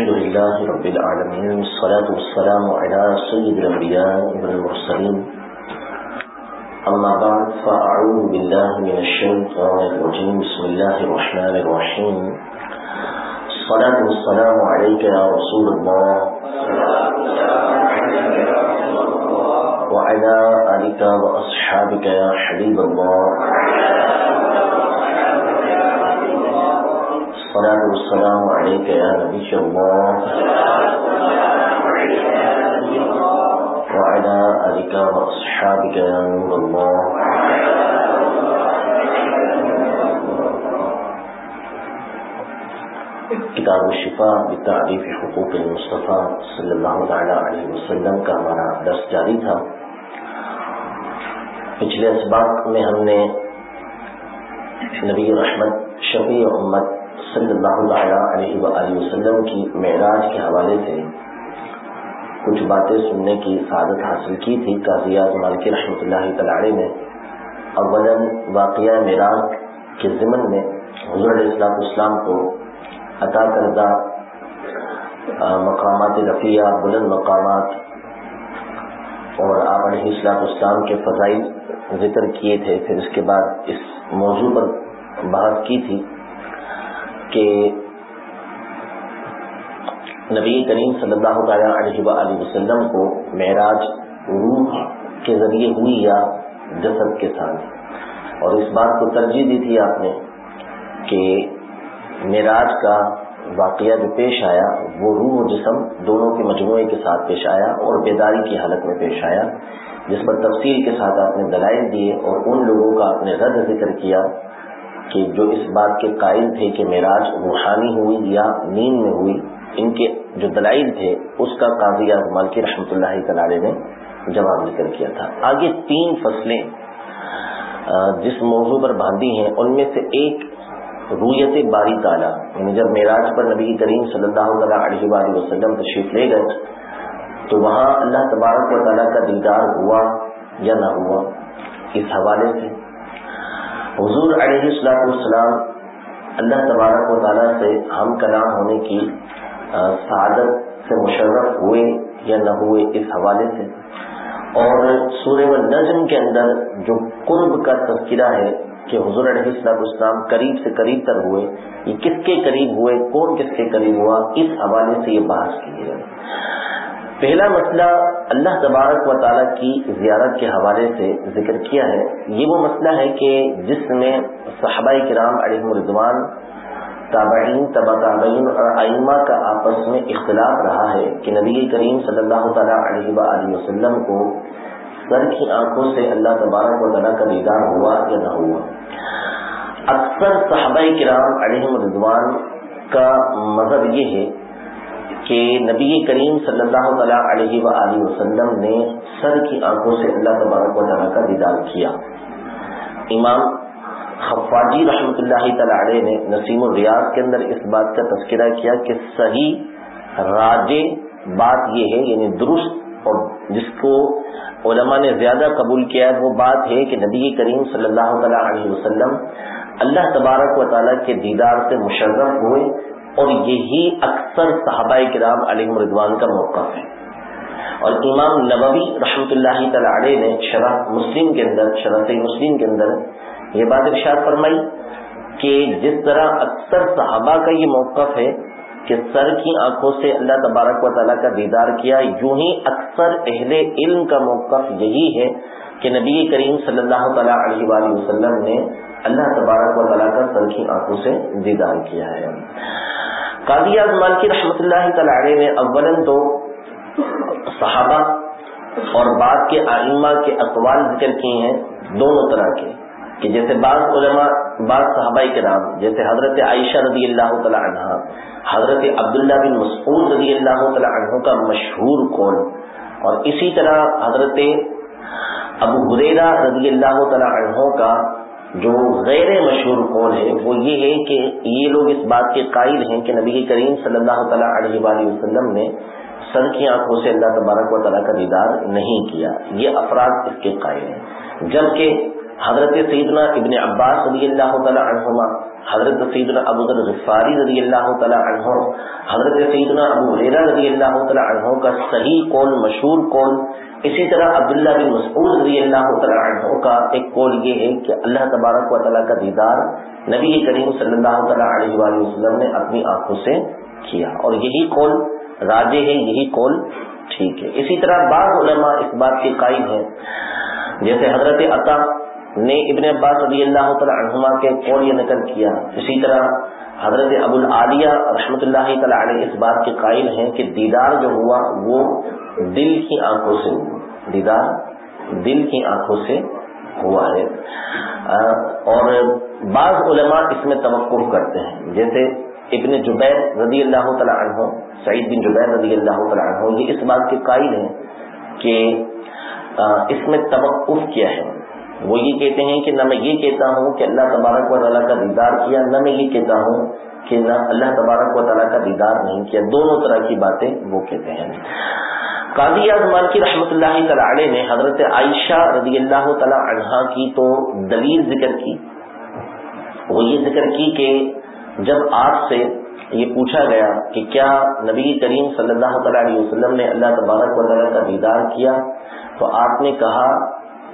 الحمد لله رب العالمين، والصلاة والسلام على سيد الأنبياء والمرسلين. أما بعد، فأعوذ بالله من الشيطان الرجيم. بسم الله الرحمن الرحيم. الصلاة والسلام عليك يا رسول الله. وعلى آلك وأصحابك يا حبيب الله. الصلاة والسلام عليك يا نبي الله. وعلى آلك وأصحابك يا نور الله. کتاب الشفاء بتعریف حقوق المصطفیٰ صلی اللہ تعالی علیہ وسلم کا ہمارا درس جاری تھا۔ پچھلے اسباق میں ہم نے نبی رحمت، شفیع امت صلی اللہ علیہ وآلہ وسلم کی معراج کے حوالے سے کچھ باتیں سننے کی سعادت حاصل کی تھی۔ قاضیہ مالکی رحمۃ اللہ تعالی نے اولا واقعہ معراج کے ضمن میں حضور علیہ السلام اسلام کو عطا کردہ مقامات رفیہ بلند مقامات اور آپ علیہ السلام اسلام کے فضائل ذکر کیے تھے۔ پھر اس کے بعد اس موضوع پر بات کی تھی۔ کہ نبی کریم صلی اللہ تعالیٰ علیہ وسلم کو معراج روح کے ذریعے ہوئی یا جسد کے ساتھ اور اس بات کو ترجیح دی تھی آپ نے کہ معراج کا واقعہ جو پیش آیا، وہ روح و جسم دونوں کے مجموعے کے ساتھ پیش آیا اور بیداری کی حالت میں پیش آیا، جس پر تفصیل کے ساتھ آپ نے دلائل دیے اور ان لوگوں کا آپ نے رد ذکر کیا کہ جو اس بات کے قائل تھے کہ معراج روحانی ہوئی یا نیند میں ہوئی، ان کے جو دلائل تھے، اس کا قاضی مالکی رحمۃ اللہ تعالی نے جواب ذکر کیا تھا۔ آگے تین فصلیں جس موضوع پر باندھی ہیں، ان میں سے ایک رویت باری تعالیٰ یعنی جب معراج پر نبی کریم صلی اللہ تعالیٰ علیہ وآلہ وسلم تشریف لے گئے، تو وہاں اللہ تبارک و تعالیٰ کا دیدار ہوا یا نہ ہوا، اس حوالے سے حضور علیہ السلام والسلام اللہ تبارک و تعالیٰ سے ہم کلام ہونے کی سعادت سے مشرف ہوئے یا نہ ہوئے اس حوالے سے۔ اور سورہ نجم کے اندر جو قرب کا تذکرہ ہے کہ حضور علیہ السلام اسلام قریب سے قریب تر ہوئے، یہ کس کے قریب ہوئے، کون کس کے قریب ہوا، اس حوالے سے یہ بحث کی ہے پہلا مسئلہ اللہ تبارک و تعالیٰ کی زیارت کے حوالے سے ذکر کیا ہے۔ یہ وہ مسئلہ ہے کہ جس میں صحابہ کرام علیہ مردوان تابعین تبا تابعین اور آئمہ کا آپس میں اختلاف رہا ہے کہ نبی کریم صلی اللہ تعالیٰ علیہ وآلہ وسلم کو سر کی آنکھوں سے اللہ تبارک و تعالیٰ کا دیدار ہوا یا نہ ہوا۔ اکثر صحابہ کرام علیہ رضوان کا مذہب یہ ہے کہ نبی کریم صلی اللہ تعالیٰ علیہ وآلہ وسلم نے سر کی آنکھوں سے اللہ تبارک و تعالیٰ کا دیدار کیا۔ امام خفاجی رحمۃ اللہ تعالی نے نسیم الریاض کے اندر اس بات کا تذکرہ کیا کہ صحیح راج بات یہ ہے یعنی درست اور جس کو علماء نے زیادہ قبول کیا ہے، وہ بات ہے کہ نبی کریم صلی اللہ تعالیٰ علیہ وسلم اللہ تبارک و تعالیٰ کے دیدار سے مشرف ہوئے۔ اور یہی اکثر صحابہ کرام علیہ مردوان کا موقف ہے۔ اور امام نبوی رحمۃ اللہ تعالی نے شرح مسلم کے اندر، شرح مسلم کے اندر یہ بات ارشاد فرمائی کہ جس طرح اکثر صحابہ کا یہ موقف ہے کہ سر کی آنکھوں سے اللہ تبارک و تعالیٰ کا دیدار کیا، یوں ہی اکثر اہل علم کا موقف یہی ہے کہ نبی کریم صلی اللہ تعالیٰ علیہ وآلہ وسلم نے اللہ تبارک و تعالیٰ کا سر آنکھوں سے دیدار کیا ہے۔ قاضی اعظمان کی رحمۃ اللہ تعالی نے اولن تو صحابہ اور بعد کے آئمہ کے اقوال ذکر کیے ہیں دونوں طرح کے، کہ جیسے بعض علماء، بعض صحابہ کے نام جیسے حضرت عائشہ رضی اللہ تعالیٰ عنہ، حضرت عبداللہ بن مسعود رضی اللہ تعالیٰ عنہ کا مشہور قول۔ اور اسی طرح حضرت ابو حریرہ رضی اللہ تعالیٰ عنہ کا جو غیر مشہور قول ہے وہ یہ ہے کہ یہ لوگ اس بات کے قائل ہیں کہ نبی کریم صلی اللہ تعالیٰ علیہ وآلہ وسلم نے سر کی آنکھوں سے اللہ تبارک و تعالیٰ کا دیدار نہیں کیا۔ یہ افراد اس کے قائل ہیں۔ جبکہ حضرت سیدنا ابن عباس رضی اللہ تعالیٰ عنہما، حضرت سیدنا ابو ذر غفاری رضی اللہ تعالیٰ عنہ، حضرت سیدنا ابو ریرا رضی اللہ تعالیٰ عنہ کا صحیح قول مشہور قول اسی طرح عبداللہ بن مسعود رضی اللہ تعالیٰ عنہ کا ایک قول یہ ہے کہ اللہ تبارک و تعالیٰ کا دیدار نبی کریم صلی اللہ تعالیٰ علیہ وآلہ وسلم نے اپنی آنکھوں سے کیا اور یہی قول راجے ہے، یہی قول ٹھیک ہے۔ اسی طرح بعض علماء اس بات کے قائم ہیں۔ جیسے حضرت عطا نے ابن عباس رضی اللہ تعالی عنہما کے قول یہ نقل کیا۔ اسی طرح حضرت ابو العالیہ رحمۃ اللہ تعالی علیہ اس بات کے قائل ہیں کہ دیدار جو ہوا وہ دل کی آنکھوں سے دیدار دل کی آنکھوں سے ہوا ہے۔ اور بعض علماء اس میں توقف کرتے ہیں۔ جیسے ابن جبیر رضی اللہ تعالی عنہ، سعید بن جبیر رضی اللہ تعالی عنہ، یہ اس بات کے قائل ہیں کہ اس میں توقف کیا ہے۔ وہ یہ کہتے ہیں کہ نہ میں یہ کہتا ہوں کہ اللہ تبارک و تعالیٰ کا دیدار کیا، نہ میں یہ کہتا ہوں کہ نہ اللہ تبارک و تعالیٰ کا دیدار نہیں کیا۔ دونوں طرح کی باتیں وہ کہتے ہیں۔ قاضی اعظمان کی رحمۃ اللہ تعالی نے حضرت عائشہ رضی اللہ تعالی عنہا کی تو دلیل ذکر کی۔ وہ یہ ذکر کی کہ جب آپ سے یہ پوچھا گیا کہ کیا نبی کریم صلی اللہ تعالی علیہ وسلم نے اللہ تبارک و تعالیٰ کا دیدار کیا، تو آپ نے کہا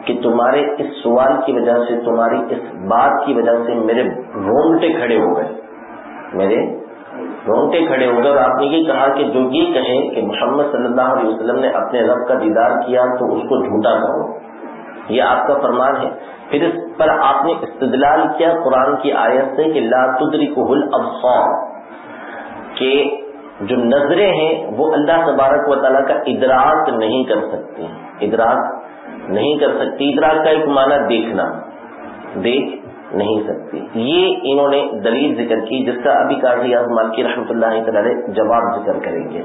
کہ تمہارے اس سوال کی وجہ سے، تمہاری اس بات کی وجہ سے میرے رونگٹے کھڑے ہو گئے، میرے رونگٹے کھڑے ہو گئے اور آپ نے یہ کہا کہ جو یہ کہے کہ محمد صلی اللہ علیہ وسلم نے اپنے رب کا دیدار کیا تو اس کو جھوٹا کہو۔ یہ آپ کا فرمان ہے۔ پھر اس پر آپ نے استدلال کیا قرآن کی آیت سے کہ لا تدرکہ الابصار، کہ جو نظریں ہیں وہ اللہ تبارک و تعالیٰ کا ادراک نہیں کر سکتی۔ ادراک نہیں کر سکتی۔ ادراک کا ایک معنی دیکھنا۔ دیکھ نہیں سکتی۔ یہ انہوں نے دلیل ذکر کی، جس کا ابھی قاضی اعظمان کی رحمۃ اللہ تعالی جواب ذکر کریں گے۔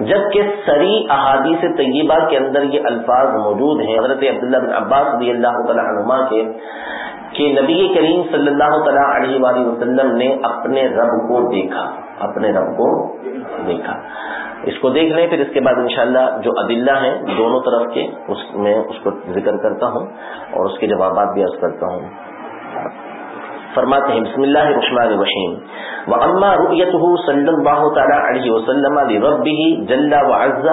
جبکہ سری احادیث طیبہ کے اندر یہ الفاظ موجود ہیں، حضرت عبداللہ بن عباس رضی اللہ تعالی عنما کے، کہ نبی کریم صلی اللہ تعالی علیہ وآلہ وسلم نے اپنے رب کو دیکھا۔ اپنے رب کو دیکھا۔ اس کو دیکھ لیں پھر اس کے بعد انشاءاللہ جو عدلہ ہیں دونوں طرف کے، اس میں اس کو ذکر کرتا ہوں اور اس کے جوابات بھی عرض کرتا ہوں۔ فرماتے ہیں، بسم اللہ الرحمن الرحیم۔ واما رؤيته صلى الله تعالى عليه وسلم لربه جل وعز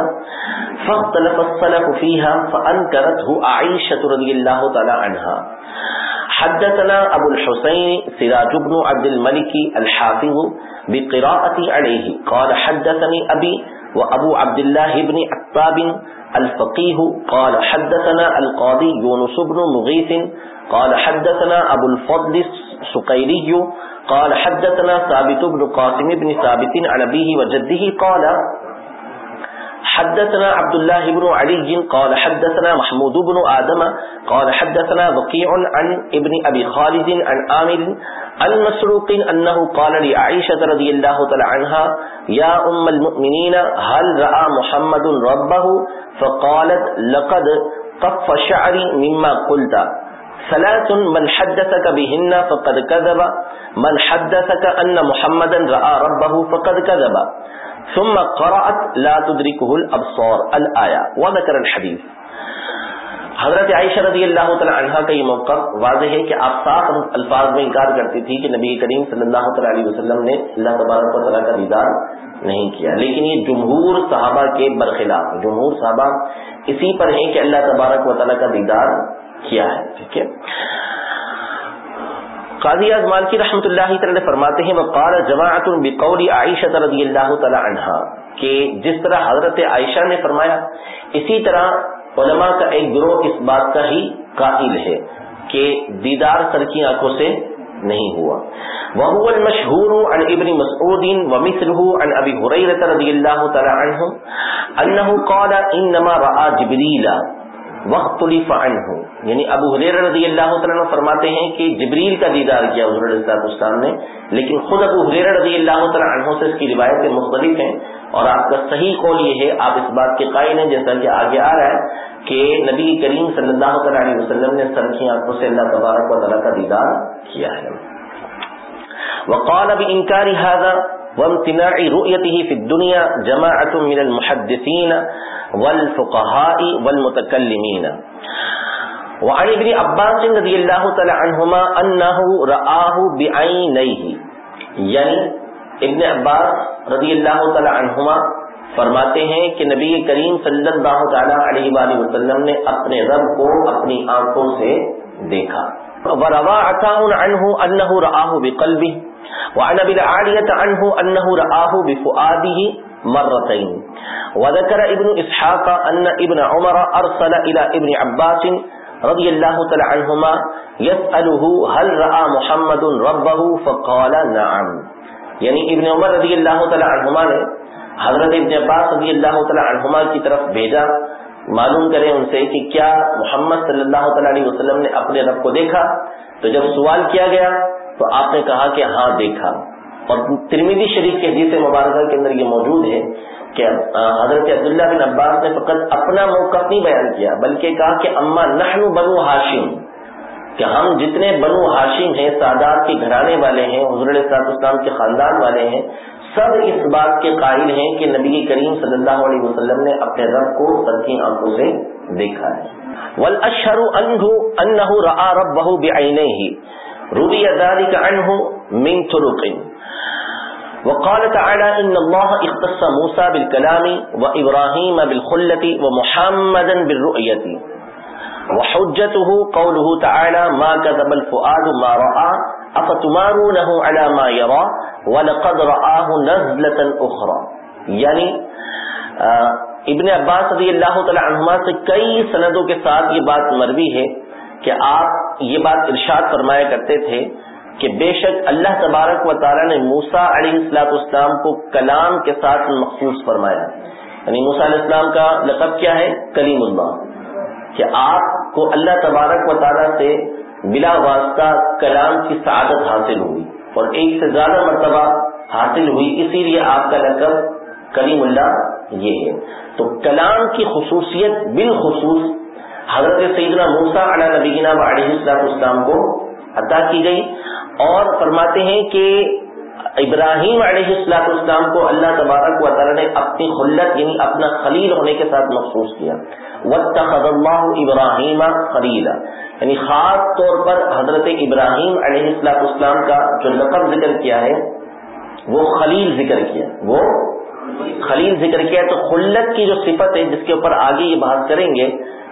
فاختلف السلف فيها فانكرته عائشه رضي الله تعالى عنها حدثنا ابو الحسين سراج بن عبد الملك الحافظ بقراءه عليه قال حدثني ابي وابو عبد الله بن عتاب الفقيه قال حدثنا القاضي يونس بن مغيث قال حدثنا ابو الفضل السقيري قال حدثنا ثابت بن قاسم بن ثابت عن ابيه وجده، قال حدثنا عبد الله بن علي، قال حدثنا محمود بن آدم، قال حدثنا وقيع عن ابن أبي خالد عن آمر عن مسروق أنه قال لعائشة رضي الله تعالى عنها، يا أم المؤمنين، هل رأى محمد ربه؟ فقالت، لقد قف شعري مما قلت. ثلاث من حدثك بهن فقد كذب، من حدثك أن محمدا رأى ربه فقد كذب. ثم قرأت لا تدركه الابصار الايه وذكر الحديث. حضرت عائشہ رضی اللہ تعالی عنہ کا یہ موقع واضح ہے کہ آپ صاف الفاظ میں انکار کرتی تھی کہ نبی کریم صلی اللہ تعالی علیہ وسلم نے اللہ تبارک و تعالیٰ کا دیدار نہیں کیا۔ لیکن یہ جمہور صحابہ کے برخلاف، جمہور صحابہ اسی پر ہیں کہ اللہ تبارک و تعالیٰ کا دیدار کیا ہے، ٹھیک ہے؟ قاضی اعظمان کی رحمۃ اللہ تعالی فرماتے ہیں، وقال جماعت بقول عائشہ رضی اللہ تعالی عنہا، کہ جس طرح حضرت عائشہ نے فرمایا، اسی طرح علماء کا ایک گروہ اس بات کا ہی قائل ہے کہ دیدار سر کی آنکھوں سے نہیں ہوا۔ وهو المشهور عن ابن مسعود ومثله عن ابي هريره رضي الله تعالى عنه انه قال، انما راى جبريل وقت عنہ یعنی ابو حریر رضی اللہ تعالیٰ فرماتے ہیں کہ جبریل کا دیدار کیا حضور السلام نے، لیکن خود ابو حریر رضی اللہ تعالیٰ عنہ سے اس کی روایتیں مختلف ہیں۔ اور آپ کا صحیح قول یہ ہے، آپ اس بات کے قائل ہیں، جیسا کہ آگے آ رہا ہے کہ نبی کریم صلی اللہ تعالیٰ علیہ وسلم نے سر کی آنکھوں سے اللہ تبارک و تعالیٰ کا دیدار کیا ہے۔ وقال بإنكار هذا وامتناع رؤيته في الدنيا جماعة من المحدثين والفقهاء والمتكلمين. وعن ابن عباس رضی اللہ تعالی عنہما انہو رآہ بعینیہ یعنی ابن عباس رضی اللہ تعالی عنہما فرماتے ہیں کہ نبی کریم صلی اللہ تعالی علیہ وآلہ وسلم نے اپنے رب کو اپنی آنکھوں سے دیکھا. وروا عطاء عنہ انہو رآہ بقلبہ. وعن ابن عالیت عنہ انہو رآہ بفؤاده مرتين. وذكر ابن اسحاق ان ابن عمر ارسل الى ابن عباس رضی اللہ تعالی عنہما یسألہ هل رأى محمد ربه؟ فقال نعم. یعنی ابن عمر رضی اللہ تعالی عنہما نے حضرت ابن عباس رضی اللہ تعالی عنہما کی طرف بھیجا. معلوم کریں ان سے کہ کیا محمد صلی اللہ تعالی علیہ وسلم نے اپنے رب کو دیکھا؟ تو جب سوال کیا گیا تو آپ نے کہا کہ ہاں دیکھا۔ اور ترمیدی شریف کے حدیث مبارکہ کے اندر یہ موجود ہے کہ حضرت عبداللہ بن عباس نے فقط اپنا موقف نہیں بیان کیا، بلکہ کہا کہ اما نحن بنو ہاشم کہ ہم جتنے بنو ہاشم ہیں، سادات کے گھرانے والے ہیں، حضور صاحب اسلام کے خاندان والے ہیں، سب اس بات کے قائل ہیں کہ نبی کریم صلی اللہ علیہ وسلم نے اپنے رب کو سب کی آنکھوں سے دیکھا ہے۔ والاشهر انه انه راى ربه بعينيه روي ذلك عنه من طرق۔ وقال تعالى ان الله اختص موسى بالكلام وابراهيم بالخلة ومحمدا بالرؤية. وحجته قوله تعالى ما كذب الفؤاد ما راى افتمارونه على ما يرى ولقد رآه نزلة اخرى یعنی ابن عباس رضی اللہ تعالی عنہما سے کئی سندوں کے ساتھ یہ بات مروی ہے کہ آپ یہ بات ارشاد فرمایا کرتے تھے کہ بے شک اللہ تبارک و تعالیٰ نے موسا علیہ السلاط اسلام کو کلام کے ساتھ مخصوص فرمایا یعنی موسا علیہ السلام کا لقب کیا ہے؟ کلیم اللہ۔ کہ آپ کو اللہ تبارک و تعالیٰ سے بلا واسطہ کلام کی سعادت حاصل ہوئی۔ اور ایک سے زیادہ مرتبہ حاصل ہوئی۔ اسی لیے آپ کا لقب کلیم اللہ یہ ہے۔ تو کلام کی خصوصیت بالخصوص حضرت سیدنا موسا علیہ نبینا علیہ السلاط اسلام کو عطا کی گئی۔ اور فرماتے ہیں کہ ابراہیم علیہ السلاط اسلام کو اللہ تبارک و تعالیٰ نے اپنی خلت یعنی اپنا خلیل ہونے کے ساتھ محسوس کیا۔ وَاتَّخَذَ ابراہیم خلیلا یعنی خاص طور پر حضرت ابراہیم علیہ السلاط اسلام کا جو لقب ذکر کیا ہے، وہ خلیل ذکر کیا۔ وہ خلیل ذکر کیا تو خلت کی جو صفت ہے، جس کے اوپر آگے یہ بات کریں گے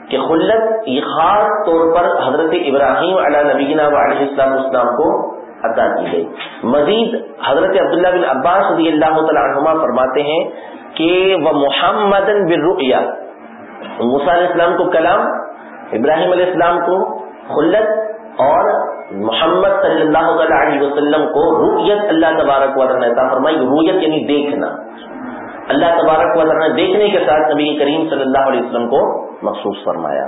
کہ خلت یہ خاص طور پر حضرت ابراہیم علیہ نبینا و علیہ السلام اسلام کو عطا کی گئی۔ مزید حضرت عبداللہ بن عباس رضی اللہ تعالیٰ عنہما فرماتے ہیں کہ وہ محمد بالرؤیا۔ موسیٰ علیہ السلام کو کلام، ابراہیم علیہ السلام کو خلت اور محمد صلی اللہ تعالیٰ علیہ وسلم کو رویت اللہ تبارک و تعالیٰ فرمائی۔ رویت یعنی دیکھنا۔ اللہ تبارک و تعالیٰ نے دیکھنے کے ساتھ نبی کریم صلی اللہ علیہ وسلم کو مخصوص فرمایا۔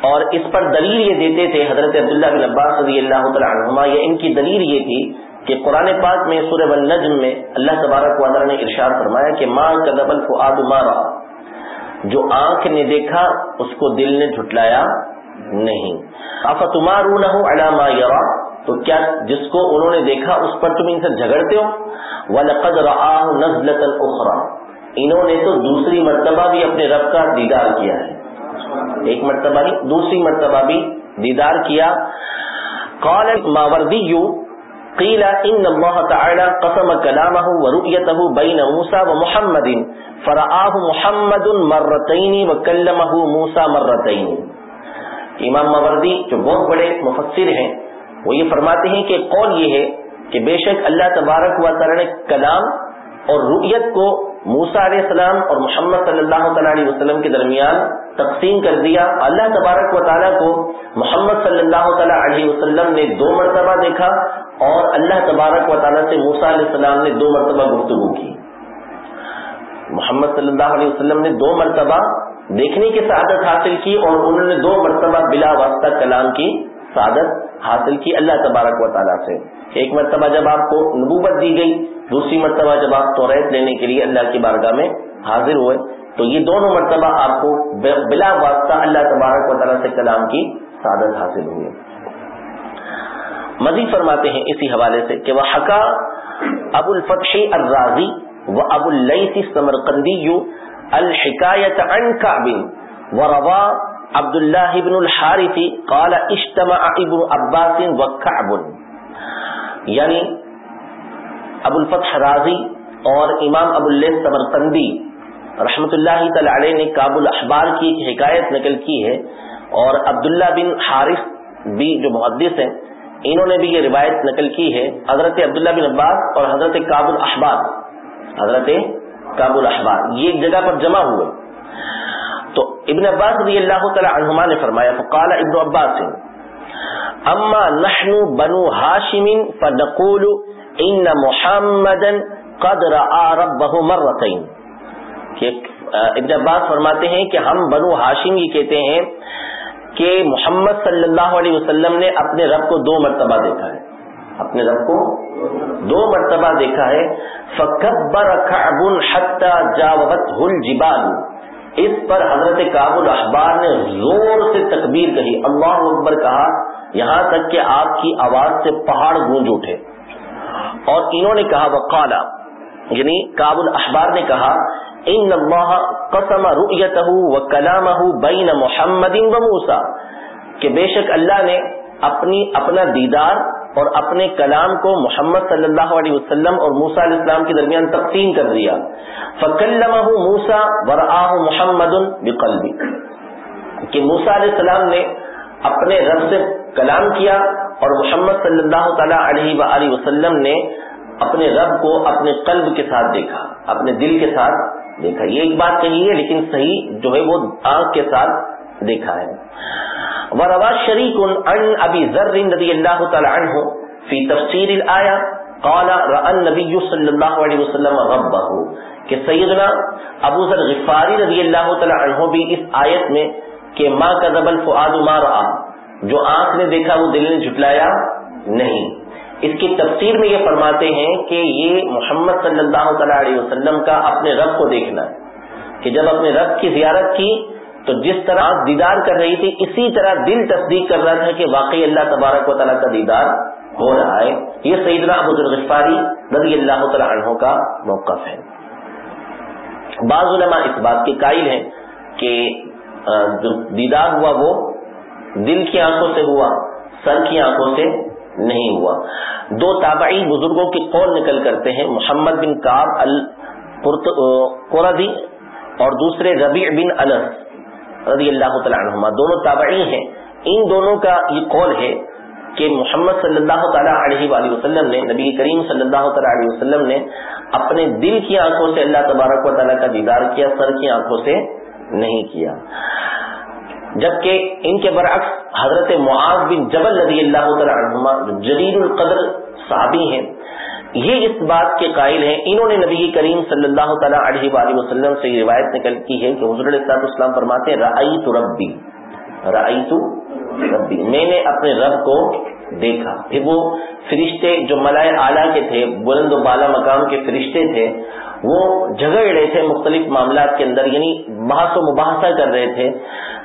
اور اس پر دلیل یہ دیتے تھے حضرت عبداللہ بن عباس رضی اللہ تعالیٰ عنہما، یہ ان کی دلیل یہ تھی کہ قرآن پاک میں سورہ والنجم میں اللہ تبارک و تعالیٰ نے ارشاد فرمایا کہ ماں کدب الفؤاد ما رأى جو آنکھ نے دیکھا اس کو دل نے جھٹلایا نہیں۔ افتمارونہ علی ما یرا، تو کیا جس کو انہوں نے دیکھا اس پر تم ان سے جھگڑتے ہو؟ وَلَقَدْ رَآهُ نَزْلَةً أُخْرَى انہوں نے تو دوسری مرتبہ بھی اپنے رب کا دیدار کیا ہے۔ ایک مرتبہ نہیں، دوسری مرتبہ بھی دیدار کیا۔ قال ماوردی قیل ان اللہ تعالی قسم کلامه ورؤيته بین موسى ومحمد فرآه محمد مرتين وكلمه موسى مرتين امام ماوردی جو بہت بڑے مفسر ہیں، وہ یہ فرماتے ہیں کہ قول یہ ہے کہ بے شک اللہ تبارک و تعالی نے کلام اور رؤیت کو موسا علیہ السلام اور محمد صلی اللہ تعالیٰ علیہ وسلم کے درمیان تقسیم کر دیا۔ اللہ تبارک و تعالیٰ کو محمد صلی اللہ تعالیٰ علیہ وسلم نے دو مرتبہ دیکھا اور اللہ تبارک و تعالیٰ سے موسا علیہ السلام نے دو مرتبہ گفتگو کی۔ محمد صلی اللہ علیہ وسلم نے دو مرتبہ دیکھنے کی سعادت حاصل کی اور انہوں نے دو مرتبہ بلا واسطہ کلام کی سعادت حاصل کی اللہ تبارک و تعالیٰ سے۔ ایک مرتبہ جب آپ کو نبوت دی گئی دوسری مرتبہ جب آپ توریت لینے کے لیے اللہ کی بارگاہ میں حاضر ہوئے، تو یہ دونوں مرتبہ آپ کو بلا واسطہ اللہ تبارک و تعالیٰ سے کلام کی سعادت حاصل ہوئی مزید فرماتے ہیں اسی حوالے سے کہ وہ حقا ابو الفتح الرازی و ابو اللیسی سمرقندی الحکایت عن کعب و روا عبداللہ ابن الحارثی قال اجتمع ابن عباس وکعب یعنی ابو الفتح رازی اور امام ابو اللہ سمرقندی رحمت اللہ تعالی علیہ نے کابل احبار کی ایک حکایت نقل کی ہے اور عبداللہ بن حارث بھی جو محدث ہیں، انہوں نے بھی یہ روایت نقل کی ہے، حضرت عبداللہ بن عباس اور حضرت کابل احبار۔ حضرت کابل احبار، یہ ایک جگہ پر جمع ہوئے۔ تو ابن عباس رضی اللہ تعالی عنہما نے فرمایا، فقال ابن عباس، اما نحن بنو ہاشم فنقول ان محمدا قد رأى مرتين کہ ابن عباس فرماتے ہیں کہ ہم بنو ہاشم یہ کہتے ہیں کہ محمد صلی اللہ علیہ وسلم نے اپنے رب کو دو مرتبہ دیکھا ہے۔ اپنے رب کو دو مرتبہ دیکھا ہے۔ فکبر کعب حتى جاوته الجبال۔ اس پر حضرت کعب الاحبار نے زور سے تکبیر کہی۔ اللہ اکبر کہا، یہاں تک کہ آپ کی آواز سے پہاڑ گونج اٹھے۔ اور انہوں نے کہا، وقالا یعنی کعب الاحبار نے کہا، ان اللہ قسم رؤیته وکلامه بین محمد و موسی. کہ بے شک اللہ نے اپنی، اپنا دیدار اور اپنے کلام کو محمد صلی اللہ علیہ وسلم اور موسا علیہ السلام کے درمیان تقسیم کر دیا۔ فکلمہ موسا ورآہ محمد بقلبی۔ کہ موسا علیہ السلام نے اپنے رب سے کلام کیا اور محمد صلی اللہ تعالی علیہ وآلہ وسلم نے اپنے رب کو اپنے قلب کے ساتھ دیکھا، اپنے دل کے ساتھ دیکھا۔ یہ ایک بات کہی ہے، لیکن صحیح جو ہے وہ آنکھ کے ساتھ دیکھا ہے۔ وروا شریک ابی ذر رضی اللہ تعالی عنہ فی تفسیر الایا قال راى النبي صلی اللہ علیہ وسلم ربہ کہ سیدنا ابو ذر غفاری رضی اللہ تعالی عنہ بھی اس آیت میں کہ ما کذب الفؤاد ما راى جو آنکھ نے دیکھا وہ دل نے جھٹلایا نہیں۔ اس کی تفسیر میں یہ فرماتے ہیں کہ یہ محمد صلی اللہ تعالی علیہ وسلم کا اپنے رب کو دیکھنا ہے۔ کہ جب اپنے رب کی زیارت کی، تو جس طرح دیدار کر رہی تھی، اسی طرح دل تصدیق کر رہا تھا کہ واقعی اللہ تبارک و تعالیٰ کا دیدار ہو رہا ہے۔ یہ سیدنا ابو ذرغفاری رضی اللہ تعالیٰ عنہ کا موقف ہے۔ بعض علماء اس بات کے قائل ہیں کہ جو دیدار ہوا وہ دل کی آنکھوں سے ہوا، سر کی آنکھوں سے نہیں ہوا۔ دو تابعی بزرگوں کی قول نکل کرتے ہیں، محمد بن کاب القردی اور دوسرے ربیع بن انس رضی اللہ تعالیٰ عنہما۔ دونوں تابعی ہیں۔ ان دونوں کا یہ قول ہے کہ محمد صلی اللہ تعالیٰ علیہ وآلہ وسلم نے، نبی کریم صلی اللہ تعالیٰ علیہ وسلم نے اپنے دل کی آنکھوں سے اللہ تبارک و تعالیٰ کا دیدار کیا، سر کی آنکھوں سے نہیں کیا۔ جبکہ ان کے برعکس حضرت معاذ بن جبل رضی اللہ عنہما جلیل القدر صحابی ہیں، یہ اس بات کے قائل ہیں، انہوں نے نبی کریم صلی اللہ تعالیٰ علیہ وآلہ وسلم سے یہ روایت نکل کی ہے کہ حضور علیہ السلام فرماتے ہیں رعی تو ربی رعی تو ربی۔ میں نے اپنے رب کو دیکھا۔ پھر وہ فرشتے جو ملائے اعلیٰ کے تھے، بلند و بالا مقام کے فرشتے تھے، وہ جھگڑ رہے تھے مختلف معاملات کے اندر یعنی بحث و مباحثہ کر رہے تھے۔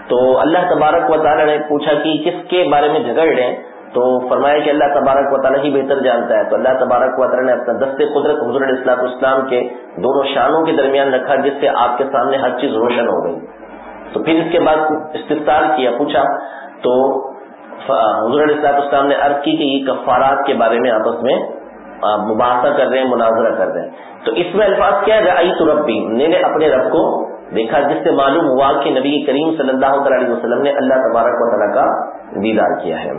تو اللہ تبارک و تعالیٰ نے پوچھا کہ کس کے بارے میں جھگڑ رہے ہیں؟ تو فرمایا کہ اللہ تبارک و تعالیٰ ہی بہتر جانتا ہے۔ تو اللہ تبارک و تعالیٰ نے اپنا دست قدرت حضور السلاط اسلام کے دونوں شانوں کے درمیان رکھا، جس سے آپ کے سامنے ہر چیز روشن ہو گئی۔ تو پھر اس کے بعد استفسار کیا، پوچھا۔ تو حضور السلاط اسلام نے عرض کی کہ یہ کفارات کے بارے میں آپس میں مباحثہ کر رہے ہیں، مناظرہ کر رہے ہیں۔ تو اس میں الفاظ کیا ہے؟ تو ربی۔ میں نے اپنے رب کو دیکھا، جس سے معلوم ہوا کہ نبی کریم صلی اللہ علیہ وسلم نے اللہ تبارک و تعالیٰ کا دیدار کیا ہے۔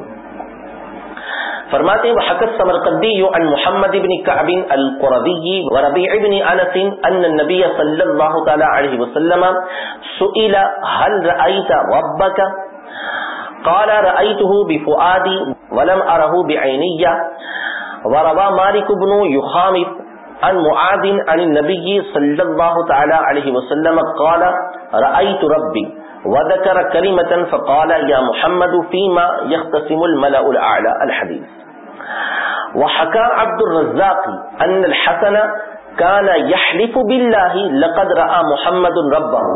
فرماتے ہیں، وحکت سمرقندی عن محمد بن كعب القرظي وربيع بن انس ان النبي صلى الله تعالى عليه وسلم سئل، هل رايت ربك قال رايته بفؤادي ولم اره بعيني. وروى مالك بن يخامس عن معاذ عن النبي صلى الله تعالى عليه وسلم قال رايت ربي وذكر كلمة فقال، يا محمد، فيما يختصم الملأ الأعلى الحديث. وحكى عبد الرزاق أن الحسن كان يحلف بالله لقد رأى محمد ربه،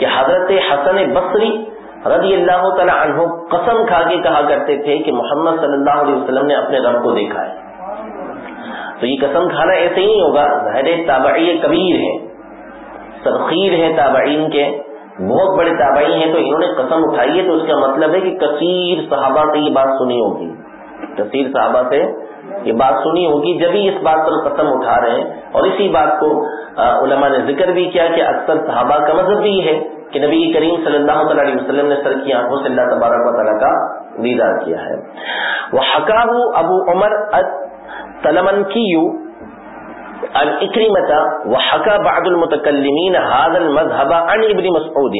کہ حضرت حسن بصری رضی اللہ تعالی عنہ قسم کھا کے کہا کرتے تھے کہ محمد صلی اللہ علیہ وسلم نے اپنے رب کو دیکھا ہے۔ تو یہ قسم کھانا ایسے ہی ہوگا، ظاہر تابعی کبیر ہے تبخیر ہے تابعین کے، بہت بڑے تابعی ہیں، تو انہوں نے قسم اٹھائی ہے تو اس کا مطلب ہے کہ کثیر صحابہ سے یہ بات سنی ہوگی۔ کثیر صحابہ سے یہ بات سنی ہوگی، جب ہی اس بات پر قسم اٹھا رہے ہیں۔ اور اسی بات کو علماء نے ذکر بھی کیا کہ اکثر صحابہ کا مذہب بھی ہے۔ کہ نبی کریم صلی اللہ تعالی علیہ وسلم نے سر کی آنکھوں سے اللہ تبارک و تعالیٰ کا دیدار کیا ہے۔ وہ حکاہ ابو عمر تلمن کی اکریمتا وحکا حقا بعد المتکلمین هذا المذهب عن ابن مسعود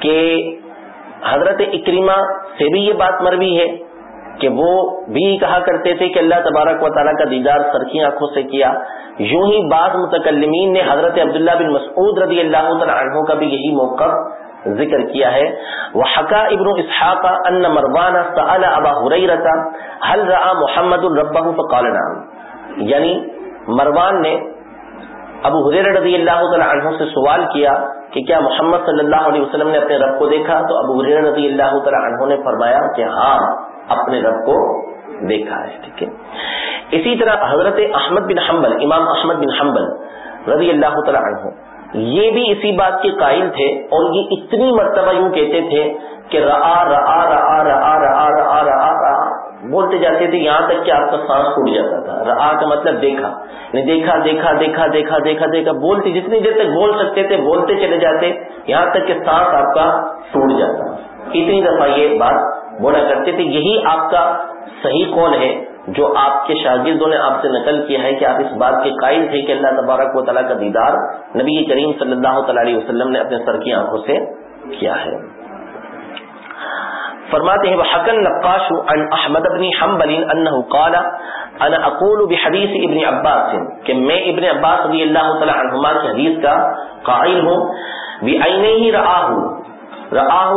کہ حضرت اکریمہ سے بھی یہ بات مروی ہے کہ وہ بھی کہا کرتے تھے کہ اللہ تبارک و تعالیٰ کا دیدار سرخی آنکھوں سے کیا۔ یوں ہی بعض متکلمین نے حضرت عبداللہ بن مسعود رضی اللہ تعالیٰ عنہ کا بھی یہی موقع ذکر کیا ہے۔ وہ حقا ابن اسحاق ان مروان سأل ابا حریرتا هل رأى محمد ربہ فقال نعم۔ یعنی مروان نے ابو حریر رضی اللہ تعالیٰ عنہ سے سوال کیا کہ کیا محمد صلی اللہ علیہ وسلم نے اپنے رب کو دیکھا؟ تو ابو حریر رضی اللہ تعالیٰ عنہ نے فرمایا کہ ہاں۔ اپنے رب کو دیکھا ہے، ٹھیک ہے؟ اسی طرح حضرت احمد بن حنبل، امام احمد بن حنبل رضی اللہ تعالیٰ عنہ، یہ بھی اسی بات کے قائل تھے اور یہ اتنی مرتبہ یوں کہتے تھے کہ رآ رآ رآ رآ رآ رآ رآ رآ بولتے جاتے تھے، یہاں تک کہ آپ کا سانس ٹوٹ جاتا تھا۔ رآ کا مطلب دیکھا یعنی دیکھا دیکھا دیکھا دیکھا دیکھا دیکھا، بولتے جتنی دیر تک بول سکتے تھے، بولتے چلے جاتے، یہاں تک کہ سانس آپ کا ٹوٹ جاتا۔ اتنی دفعہ یہ بات بولا کرتے تھے، یہی آپ کا صحیح قول ہے جو آپ کے شاگردوں نے آپ سے نقل کیا ہے کہ آپ اس بات کے قائل تھے کہ اللہ تبارک و تعالیٰ کا دیدار نبی کریم صلی اللہ تعالی علیہ وسلم نے اپنے سر کی آنکھوں سے کیا ہے۔ فرماتے ہیں وحکن نقاش عن احمد بن حنبل انه قال انا اقول بحدیث ابن عباس، کہ میں ابن عباس رضی اللہ تعالی عنہما کی حدیث کا قائل ہوں بعینیہ رآہ رآہ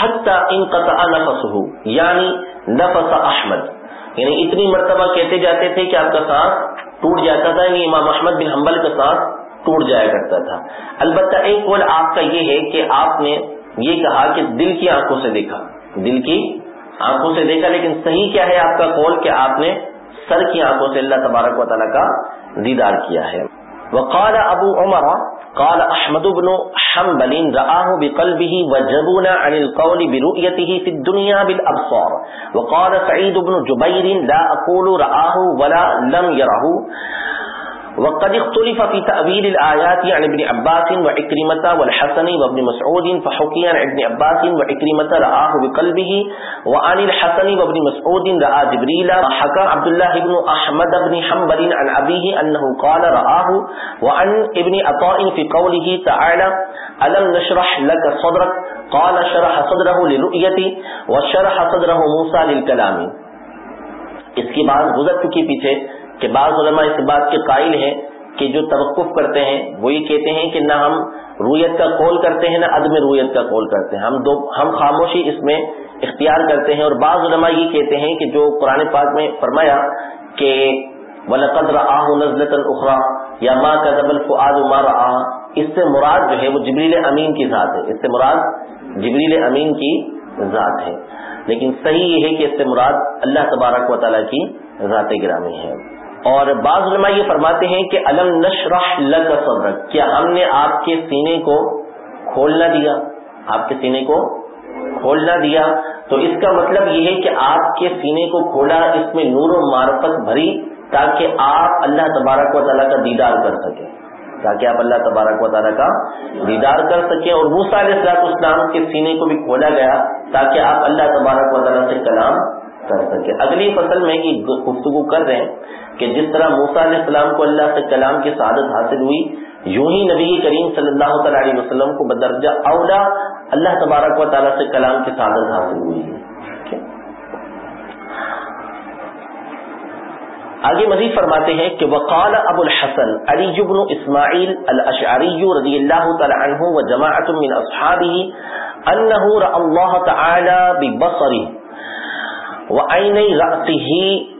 حتی انقطع نفسه یعنی نفس احمد. یعنی اتنی مرتبہ کہتے جاتے تھے کہ آپ کا سانس ٹوٹ جاتا تھا یعنی امام احمد بن حنبل کا سانس ٹوٹ جایا کرتا تھا۔ البتہ ایک قول آپ کا یہ ہے کہ آپ نے یہ کہا کہ دل کی آنکھوں سے دیکھا۔ دل کی آنکھوں سے دیکھا، لیکن صحیح کیا ہے آپ کا قول کہ آپ نے سر کی آنکھوں سے اللہ تبارک و تعالیٰ کا دیدار کیا ہے۔ وقال ابو عمر قال احمد بن حنبل رآه بقلبه وجبنا عن القول برؤيته في الدنيا بالابصار. وقال سعيد بن جبير لا اقول رآه ولا لم يره. وقد اختلف في تأويل الآيات عن ابن عباس وعكرمة والحسن وابن مسعود، فحكي عن ابن عباس وعكرمة رآه بقلبه، وعن الحسن وابن مسعود رآ جبريل حكى عبد الله بن أحمد بن حنبل عن أبيه أنه قال رآه، وعن ابن عطاء في قوله تعالى ألم نشرح لك صدرك؟ قال شرح صدره للرؤية وشرح صدره موسى للكلام. اس کی بات گزر چکی پیچھے کہ بعض علماء اس بات کے قائل ہیں کہ جو توقف کرتے ہیں وہ یہ کہتے ہیں کہ نہ ہم رویت کا قول کرتے ہیں، نہ عدم رویت کا قول کرتے ہیں۔ ہم دو، ہم خاموشی اس میں اختیار کرتے ہیں اور بعض علماء یہ کہتے ہیں کہ جو قرآن پاک میں فرمایا کہ ولقد رآہ نزلۃ اخرى یا ما كذب الفؤاد ما رآ اس سے مراد جو ہے وہ جبریل امین کی ذات ہے۔ اس سے مراد جبریل امین کی ذات ہے۔ لیکن صحیح یہ ہے کہ اس سے مراد اللہ تبارک و تعالیٰ کی ذات گرامی ہے۔ اور بعض علماء یہ فرماتے ہیں کہ علم نشرح لک صدرک، کیا ہم نے آپ کے سینے کو کھولنا دیا؟ آپ کے سینے کو کھولنا دیا؟ تو اس کا مطلب یہ ہے کہ آپ کے سینے کو کھولا، اس میں نور و معرفت بھری تاکہ آپ اللہ تبارک و تعالیٰ کا دیدار کر سکیں۔ تاکہ آپ اللہ تبارک و تعالیٰ کا دیدار کر سکیں۔ اور موسا علیہ السلام اسلام کے سینے کو بھی کھولا گیا تاکہ آپ اللہ تبارک و تعالیٰ سے کلام کر سکیں اگلی فصل میں یہ گفتگو کر رہے ہیں کہ جس طرح موسا علیہ السلام کو اللہ سے کلام کی سعادت حاصل ہوئی، یوں ہی نبی کریم صلی اللہ تعالی علیہ وسلم کو بدرجہ اولا اللہ تبارک و تعالیٰ سے کلام کی سعادت حاصل ہوئی۔ ہے آگے مزید فرماتے ہیں کہ وقال ابو الحسن علی بن اسماعیل الاشعری رضی اللہ تعالی عنہ و جماعت من اصحابہ انه رأى الله تعالى ببصره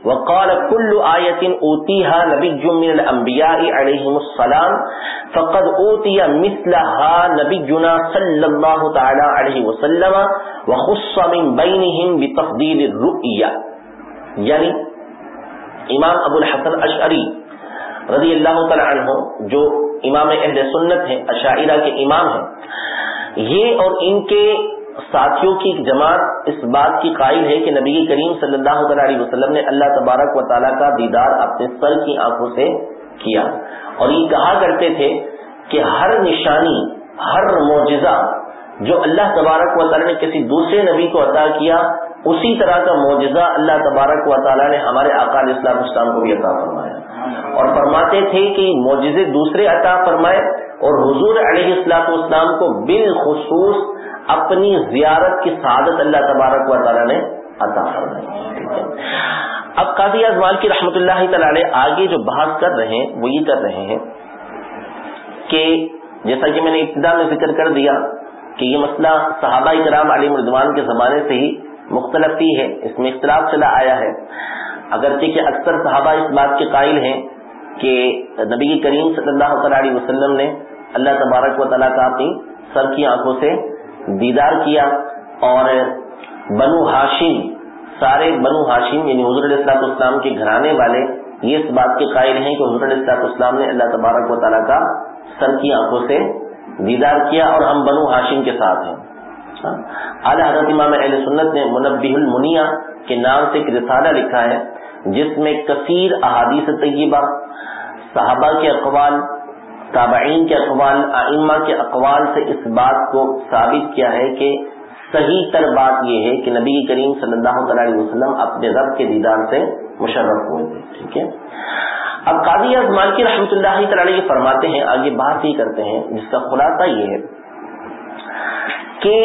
وقال كل آية أوتيها نبي من الأنبياء عليهم السلام فقد أوتي مثلها نبينا صلى الله تعالى عليه وسلم وخص من بينهم بتفضيل الرؤية یعنی امام ابو الحسن اشعری رضی اللہ تعالی عنہ جو امام اہل سنت ہیں اشاعرہ کے امام ہیں، یہ اور ان کے ساتھیوں کی جماعت اس بات کی قائل ہے کہ نبی کریم صلی اللہ علیہ وسلم نے اللہ تبارک و تعالیٰ کا دیدار اپنے سر کی آنکھوں سے کیا۔ اور یہ کہا کرتے تھے کہ ہر نشانی، ہر معجزہ جو اللہ تبارک و تعالیٰ نے کسی دوسرے نبی کو عطا کیا، اسی طرح کا معجزہ اللہ تبارک و تعالیٰ نے ہمارے اقال اسلام اسلام کو بھی عطا فرمایا۔ اور فرماتے تھے کہ معجزے دوسرے عطا فرمائے اور حضور علیہ السلاط اسلام کو بالخصوص اپنی زیارت کی سعادت اللہ تبارک و تعالیٰ نے عطا فرمائی۔ اب قاضی اعظمال کی رحمت اللہ تعالی آگے جو بحث کر رہے ہیں، وہ یہ کر رہے ہیں کہ جیسا کہ میں نے ابتدا میں ذکر کر دیا کہ یہ مسئلہ صحابہ کرام علی مردوان کے زمانے سے ہی مختلف ہی ہے، اس میں اختلاف چلا آیا ہے۔ اگرچہ کہ اکثر صحابہ اس بات کے قائل ہیں کہ نبی کریم صلی اللہ تعالی علیہ وسلم نے اللہ تبارک و تعالیٰ کا اپنی سر کی آنکھوں سے دیدار کیا اور بنو ہاشم، سارے بنو ہاشم یعنی حضور علیہ اسلام کے گھرانے والے، یہ اس بات کے قائل ہیں کہ حضور علیہ اسلام نے اللہ تبارک و تعالیٰ کا سر کی آنکھوں سے دیدار کیا اور ہم بنو ہاشم کے ساتھ ہیں ہاں؟ اعلی حضرت امام اہل سنت نے منبی المنیا کے نام سے ایک رسالہ لکھا ہے، جس میں کثیر احادیث طیبہ، صحابہ کے اقوال تابعین کے اقوال، ائمہ کے اقوال سے اس بات کو ثابت کیا ہے کہ صحیح تر بات یہ ہے کہ نبی کریم صلی اللہ علیہ وسلم اپنے رب کے دیدار سے مشرف ہوئے تھے، ٹھیک ہے؟ اب قاضی اعظمان کی رحمۃ اللہ تعالی یہ فرماتے ہیں، آگے بات ہی کرتے ہیں، جس کا خلاصہ یہ ہے کہ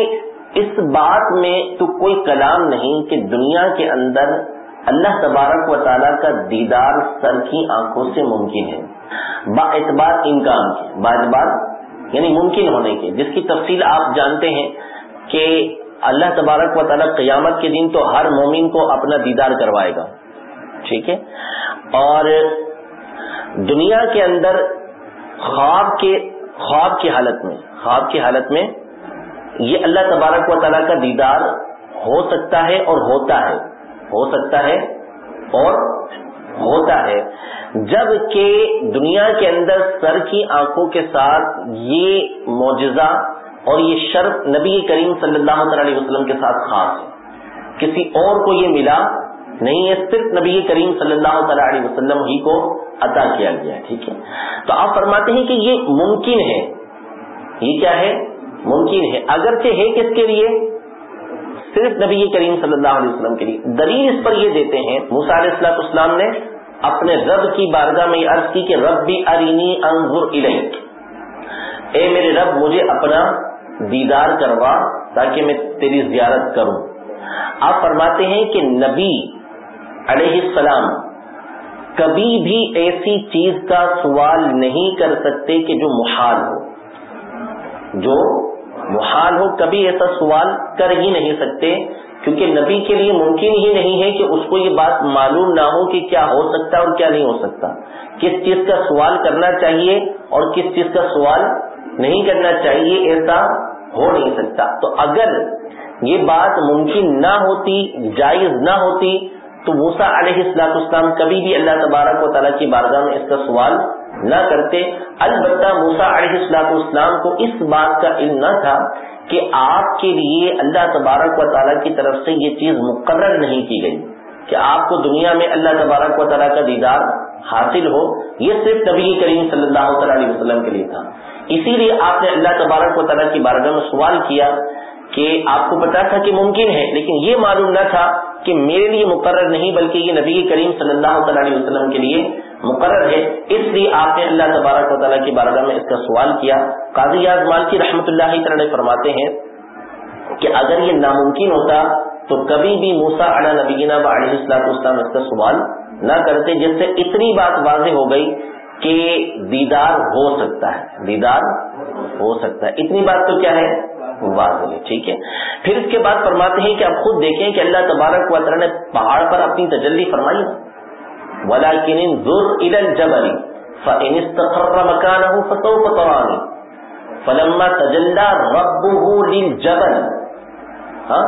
اس بات میں تو کوئی کلام نہیں کہ دنیا کے اندر اللہ تبارک و تعالیٰ کا دیدار سر کی آنکھوں سے ممکن ہے۔ با اعتبار امکان کے با اعتبار یعنی ممکن ہونے کے۔ جس کی تفصیل آپ جانتے ہیں کہ اللہ تبارک و تعالیٰ قیامت کے دن تو ہر مومن کو اپنا دیدار کروائے گا۔ ٹھیک ہے؟ اور دنیا کے اندر خواب کے، خواب کی حالت میں، خواب کی حالت میں یہ اللہ تبارک و تعالیٰ کا دیدار ہو سکتا ہے اور ہوتا ہے۔ ہو سکتا ہے اور ہوتا ہے۔ جبکہ دنیا کے اندر سر کی آنکھوں کے ساتھ یہ معجزہ اور یہ شرط نبی کریم صلی اللہ علیہ وسلم کے ساتھ خاص ہے۔ کسی اور کو یہ ملا نہیں ہے، صرف نبی کریم صلی اللہ تعالی علیہ وسلم ہی کو عطا کیا گیا ٹھیک ہے؟ تو آپ فرماتے ہیں کہ یہ ممکن ہے۔ یہ کیا ہے؟ ممکن ہے۔ اگرچہ ہے کس کے لیے؟ صرف نبی کریم صلی اللہ علیہ وسلم کے لیے۔ دلیل اس پر یہ دیتے ہیں موسا علیہ السلام اسلام نے اپنے رب کی بارگاہ میں عرض کی کہ رب بھی ارینی انظر الیک۔ اے میرے رب، مجھے اپنا دیدار کروا تاکہ میں تیری زیارت کروں۔ آپ فرماتے ہیں کہ نبی علیہ السلام کبھی بھی ایسی چیز کا سوال نہیں کر سکتے کہ جو محال ہو۔ جو محال ہو، کبھی ایسا سوال کر ہی نہیں سکتے کیونکہ نبی کے لیے ممکن ہی نہیں ہے کہ اس کو یہ بات معلوم نہ ہو کہ کیا ہو سکتا اور کیا نہیں ہو سکتا۔ کس چیز کا سوال کرنا چاہیے اور کس چیز کا سوال نہیں کرنا چاہیے ایسا ہو نہیں سکتا۔ تو اگر یہ بات ممکن نہ ہوتی، جائز نہ ہوتی، تو موسا علیہ السلاط اسلام کبھی بھی اللہ تبارک و تعالیٰ کی بارگاہ میں اس کا سوال نہ کرتے۔ البتہ موسا علیہ السلاط اسلام کو اس بات کا علم نہ تھا کہ آپ کے لیے اللہ تبارک و تعالیٰ کی طرف سے یہ چیز مقرر نہیں کی گئی کہ آپ کو دنیا میں اللہ تبارک و تعالیٰ کا دیدار حاصل ہو، یہ صرف نبی کریم صلی اللہ تعالیٰ علیہ وسلم کے لیے تھا۔ اسی لیے آپ نے اللہ تبارک و تعالیٰ کی بارگاہ میں سوال کیا کہ آپ کو پتا تھا کہ ممکن ہے، لیکن یہ معلوم نہ تھا کہ میرے لیے مقرر نہیں، بلکہ یہ نبی کریم صلی اللہ تعالیٰ علیہ وسلم کے لیے مقرر ہے۔ اس لیے آپ نے اللہ تبارک و تعالیٰ کی بارگاہ میں اس کا سوال کیا۔ قاضی اعظمان کی رحمت اللہ تعالیٰ فرماتے ہیں کہ اگر یہ ناممکن ہوتا تو کبھی بھی موسا علیہ نبینا و علیہ السلام اسلام اس کا سوال نہ کرتے، جس سے اتنی بات واضح ہو گئی کہ دیدار ہو سکتا ہے۔ دیدار ہو سکتا ہے۔ اتنی بات تو کیا ہے؟ واضح ہے، ٹھیک ہے۔ پھر اس کے بعد فرماتے ہیں کہ آپ خود دیکھیں کہ اللہ تبارک و تعالیٰ نے پہاڑ پر اپنی تجلی فرمائی۔ ولكن انظر الى الجبل فان استقر مكانه فسوف تراني فلما تجلى ربه للجبل ہاں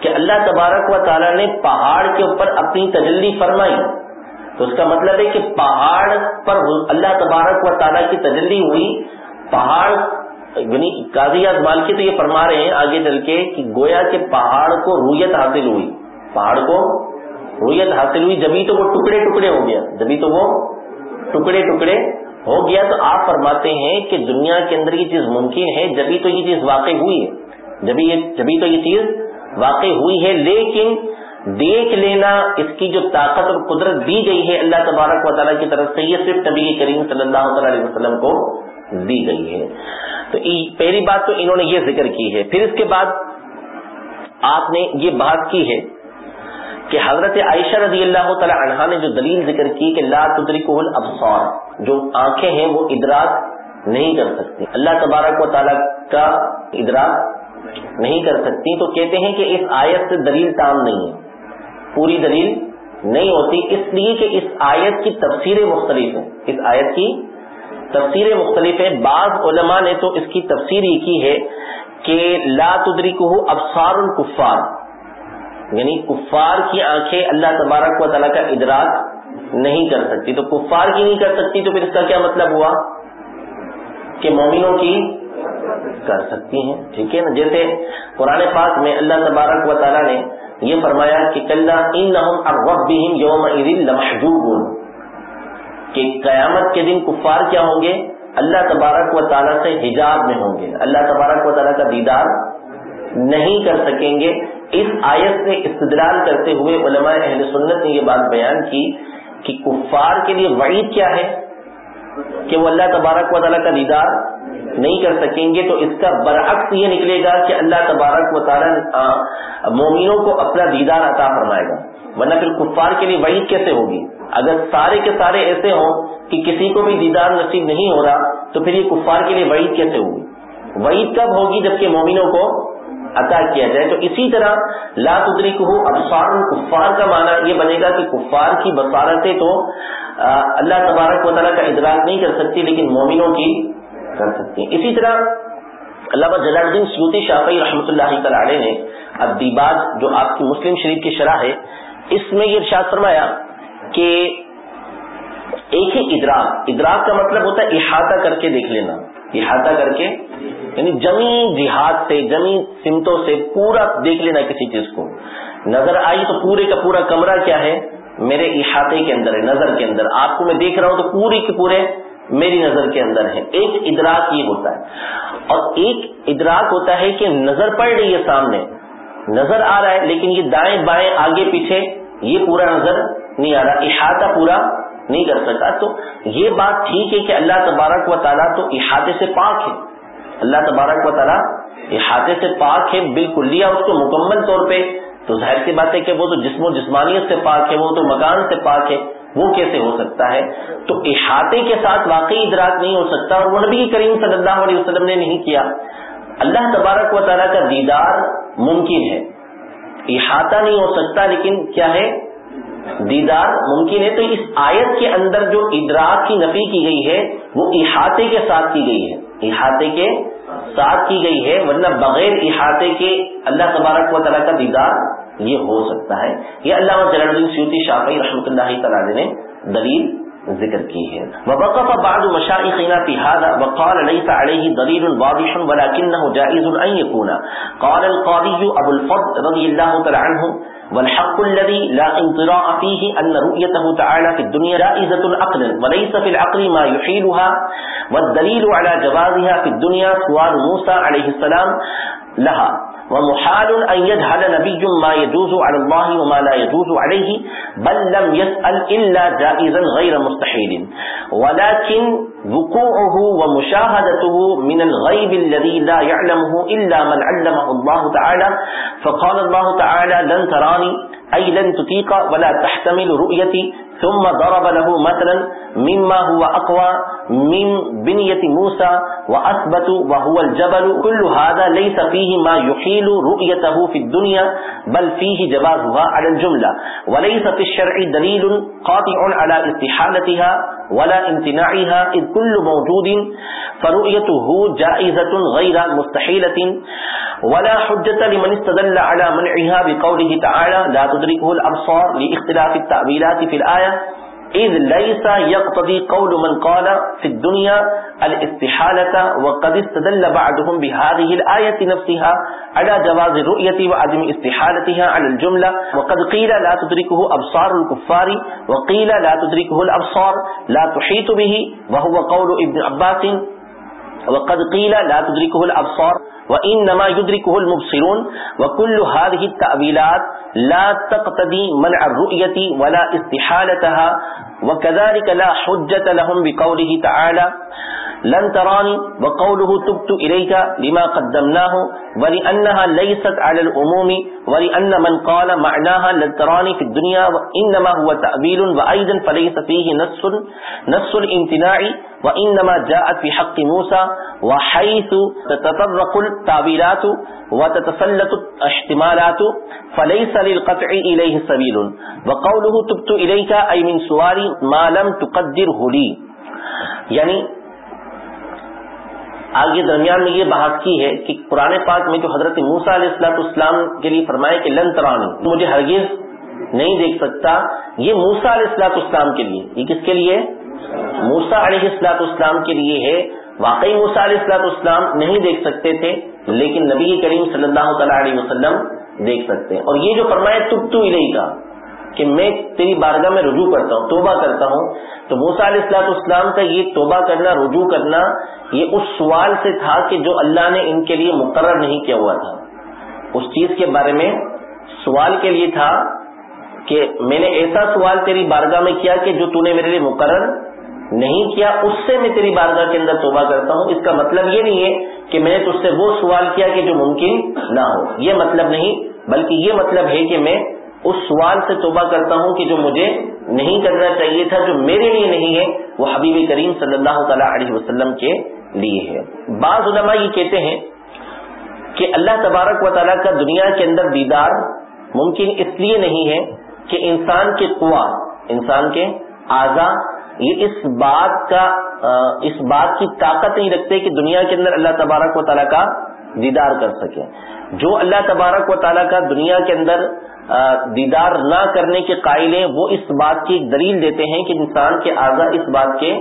کہ اللہ تبارک و تعالی نے پہاڑ کے اوپر اپنی تجلی فرمائی۔ تو اس کا مطلب ہے کہ پہاڑ پر اللہ تبارک و تعالی کی تجلی ہوئی۔ پہاڑ یعنی قاضی اقبال کی تو یہ فرما رہے ہیں آگے چل کے کہ گویا کے پہاڑ کو رویت حاصل ہوئی۔ پہاڑ کو رویت حاصل ہوئی، جبھی تو وہ ٹکڑے ٹکڑے ہو گیا۔ جبھی تو وہ ٹکڑے ٹکڑے ہو گیا تو آپ فرماتے ہیں کہ دنیا کے اندر یہ چیز ممکن ہے جبھی تو یہ چیز واقع ہوئی ہے۔ جبھی جبھی تو یہ چیز واقع ہوئی ہے، لیکن دیکھ لینا اس کی جو طاقت اور قدرت دی گئی ہے اللہ تبارک و تعالیٰ کی طرف سے، یہ صرف نبی کریم صلی اللہ تعالی علیہ وسلم کو دی گئی ہے۔ تو پہلی بات تو انہوں نے یہ ذکر کی ہے۔ پھر اس کے بعد آپ نے یہ بات کی ہے کہ حضرت عائشہ رضی اللہ تعالی عنہا نے جو دلیل ذکر کی کہ لا تدرکہ الابصار، جو آنکھیں ہیں وہ ادراک نہیں کر سکتی۔ اللہ تبارک و تعالی کا ادراک نہیں کر سکتی۔ تو کہتے ہیں کہ اس آیت سے دلیل تام نہیں ہے۔ پوری دلیل نہیں ہوتی۔ اس لیے کہ اس آیت کی تفسیریں مختلف ہیں اس آیت کی تفسیریں مختلف ہیں بعض علماء نے تو اس کی تفسیر یہ کی ہے کہ لا تدرکہ ابصار الکفار یعنی کفار کی آنکھیں اللہ تبارک و تعالیٰ کا ادراک نہیں کر سکتی تو کفار کی نہیں کر سکتی تو پھر اس کا کیا مطلب ہوا کہ مومنوں کی کر سکتی ہیں؟ ٹھیک ہے نا؟ جیسے قرآن پاک میں اللہ تبارک و تعالیٰ نے یہ فرمایا کہ یوم لمحجوب کہ قیامت کے دن کفار کیا ہوں گے؟ اللہ تبارک و تعالیٰ سے حجاب میں ہوں گے۔ اللہ تبارک و تعالیٰ کا دیدار نہیں کر سکیں گے۔ اس آیت سے استدلال کرتے ہوئے علماء اہل سنت نے یہ بات بیان کی کہ کفار کے لیے وعید کیا ہے؟ کہ وہ اللہ تبارک و تعالیٰ کا دیدار نہیں کر سکیں گے تو اس کا برعکس یہ نکلے گا کہ اللہ تبارک و تعالیٰ مومنوں کو اپنا دیدار عطا فرمائے گا۔ ورنہ پھر کفار کے لیے وعید کیسے ہوگی؟ اگر سارے کے سارے ایسے ہوں کہ کسی کو بھی دیدار نصیب نہیں ہو رہا، تو پھر یہ کفار کے لیے وعید کیسے ہوگی؟ وعید کب ہوگی جبکہ مومنوں کو عطا کیا جائے تو اسی طرح لا تدرک ہو ابسار کفار کا معنی یہ بنے گا کہ کفار کی بصارتیں تو اللہ تبارک و تعالیٰ کا ادراک نہیں کر سکتی لیکن مومنوں کی کر سکتی ہیں۔ اسی طرح علامہ جلال الدین سیوتی شافی رحمۃ اللہ تعالی نے ادیباد جو آپ کی مسلم شریف کی شرح ہے، اس میں یہ ارشاد فرمایا کہ ایک ہی ادراک ادراک کا مطلب ہوتا ہے احاطہ کر کے دیکھ لینا۔ احاطہ کر کے یعنی جمی جہاد سے، جمی سمتوں سے پورا دیکھ لینا کسی چیز کو۔ نظر آئی تو پورے کا پورا کمرہ کیا ہے؟ میرے احاطے کے اندر ہے، نظر کے اندر۔ آپ کو میں دیکھ رہا ہوں تو پورے کے پورے میری نظر کے اندر ہے۔ ایک ادراک یہ ہوتا ہے۔ اور ایک ادراک ہوتا ہے کہ نظر پڑ رہی ہے سامنے۔ نظر آ رہا ہے، لیکن یہ دائیں بائیں، آگے پیچھے، یہ پورا نظر نہیں آ رہا۔ احاطہ پورا نہیں کر سکتا تو یہ بات ٹھیک ہے کہ اللہ تبارک و تعالیٰ تو احاطے سے پاک ہے۔ اللہ تبارک و تعالیٰ احاطے سے پاک ہے بالکل لیا اس کو مکمل طور پہ تو ظاہر سی بات ہے کہ وہ تو جسم و جسمانیت سے پاک ہے، وہ تو مکان سے پاک ہے، وہ کیسے ہو سکتا ہے؟ تو احاطے کے ساتھ واقعی ادراک نہیں ہو سکتا، اور وہ نبی کریم صلی اللہ علیہ وسلم نے نہیں کیا۔ اللہ تبارک و تعالیٰ کا دیدار ممکن ہے۔ احاطہ نہیں ہو سکتا، لیکن کیا ہے؟ دیدار ممکن ہے تو اس آیت کے اندر جو ادراک کی نفی کی گئی ہے، وہ احاطے کے ساتھ کی گئی ہے۔ احاطے کے ساتھ کی گئی ہے، ورنہ بغیر احاطے کے اللہ تبارک و تعالیٰ کا دیدار یہ ہو سکتا ہے۔ یہ اللہ جلال الدین سیوتی شافی رحمۃ اللہ تعالی نے دلیل ذکر کی ہے۔ ووقف بعض مشائخنا في هذا وقال ليس عليه دليل واضح ولكنه جائز ان يكون۔ قال القاضي ابو الفضل رضي الله تعالى عنه والحق الذي لا انطراء فيه أن رؤيته تعالى في الدنيا رائزة عقلا وليس في العقل ما يحيلها، والدليل على جوازها في الدنيا سؤال موسى عليه السلام لها. ومحال أن يجهل نبي ما يجوز على الله وما لا يجوز عليه، بل لم يسأل إلا جائزا غير مستحيل. ولكن وقوعه ومشاهدته من الغيب الذي لا يعلمه إلا من علمه الله تعالى، فقال الله تعالى لن تراني، أي لن تطيق، ولا تحتمل رؤيتي. ثم ضرب له مثلا مما هو أقوى من بنية موسى وأثبت وهو الجبل. كل هذا ليس فيه ما يحيل رؤيته في الدنيا، بل فيه جبازها على الجملة. وليس في الشرع دليل قاطع على استحالتها ولا امتناعها، إذ كل موجود فرؤيته جائزة غير مستحيلة. ولا حجة لمن استدل على منعها بقوله تعالى لا تدركه الأبصار لاختلاف التأويلات في الآية اذ ليس يقتضي قول من قال في الدنيا الاستحالة وقد استدل بعضهم بهذه الآية نفسها على جواز الرؤية وعدم استحالتها على الجملة. وقد قيل لا تدركه أبصار الكفار، وقيل لا تدركه الأبصار، لا تحيط به، وهو قول ابن عباس. وقد قيل لا تدركه الابصار وانما يدركه المبصرون وكل هذه التاويلات لا تقتضي منع الرؤيه ولا استحالتها وكذلك لا حجه لهم بقوله تعالى لن تراني وقوله تبت إليك لما قدمناه ولأنها ليست على الأموم ولأن من قال معناها لن تراني في الدنيا وإنما هو تأويل وأيضا فليس فيه نص, نص الامتناع وإنما جاءت في حق موسى وحيث تتطرق التأويلات وتتسلط الاحتمالات فليس للقطع إليه سبيل. وقوله تبت إليك أي من سوار ما لم تقدره لي. یعنی آگے درمیان میں یہ بحث کی ہے کہ قرآن پاک میں جو حضرت موسا علیہ السلاط اسلام کے لیے فرمائے کہ لن ترانی مجھے ہرگز نہیں دیکھ سکتا یہ موسا علیہ السلاط اسلام کے لیے۔ یہ کس کے لیے؟ موسا علیہ السلاط اسلام کے لیے ہے۔ واقعی موسا علیہ السلاط اسلام نہیں دیکھ سکتے تھے، لیکن نبی کریم صلی اللہ تعالی علیہ وسلم دیکھ سکتے ہیں۔ اور یہ جو فرمایا تب تو الہی کا کہ میں تیری بارگاہ میں رجوع کرتا ہوں، توبہ کرتا ہوں۔ تو موسا علیہ السلاط اسلام کا یہ توبہ کرنا، رجوع کرنا، یہ اس سوال سے تھا کہ جو اللہ نے ان کے لیے مقرر نہیں کیا ہوا تھا۔ اس چیز کے بارے میں سوال کے لیے تھا کہ میں نے ایسا سوال تیری بارگاہ میں کیا کہ جو تو نے میرے لیے مقرر نہیں کیا، اس سے میں تیری بارگاہ کے اندر توبہ کرتا ہوں۔ اس کا مطلب یہ نہیں ہے کہ میں نے تج سے وہ سوال کیا کہ جو ممکن نہ ہو۔ یہ مطلب نہیں، بلکہ یہ مطلب ہے کہ میں اس سوال سے توبہ کرتا ہوں کہ جو مجھے نہیں کرنا چاہیے تھا، جو میرے لیے نہیں ہے، وہ حبیب کریم صلی اللہ تعالی علیہ وسلم کے لیے ہے۔ بعض علماء یہ کہتے ہیں کہ اللہ تبارک و تعالیٰ کا دنیا کے اندر دیدار ممکن اس لیے نہیں ہے کہ انسان کے قوا، انسان کے اعضا یہ اس بات کا اس بات کی طاقت نہیں رکھتے کہ دنیا کے اندر اللہ تبارک و تعالیٰ کا دیدار کر سکے۔ جو اللہ تبارک و تعالیٰ کا دنیا کے اندر دیدار نہ کرنے کے قائل ہیں، وہ اس بات کی دلیل دیتے ہیں کہ انسان کے اعضا اس بات کے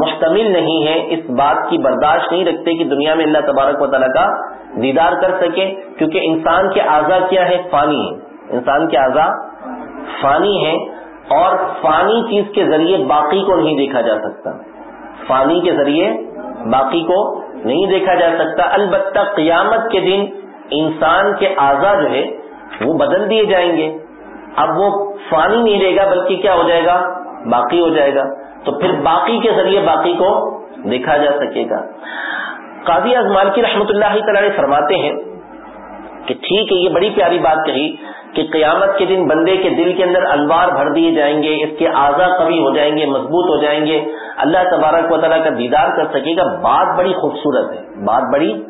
مشتمل نہیں ہے اس بات کی برداشت نہیں رکھتے کہ دنیا میں اللہ تبارک و تعالیٰ کا دیدار کر سکے، کیونکہ انسان کے اعضا کیا ہے؟ فانی ہے انسان کے اعضا فانی ہے اور فانی چیز کے ذریعے باقی کو نہیں دیکھا جا سکتا۔ فانی کے ذریعے باقی کو نہیں دیکھا جا سکتا۔ البتہ قیامت کے دن انسان کے اعضا جو ہے وہ بدل دیے جائیں گے۔ اب وہ فانی نہیں رہے گا، بلکہ کیا ہو جائے گا؟ باقی ہو جائے گا۔ تو پھر باقی کے ذریعے باقی کو دیکھا جا سکے گا۔ قاضی ازمال کی رحمت اللہ تعالی فرماتے ہیں کہ ٹھیک ہے، یہ بڑی پیاری بات کہی کہ قیامت کے دن بندے کے دل کے اندر انوار بھر دیے جائیں گے، اس کے اعضا قوی ہو جائیں گے، مضبوط ہو جائیں گے۔ اللہ تبارک و تعالیٰ کا دیدار کر سکے گا۔ بات بڑی خوبصورت ہے، بات بڑی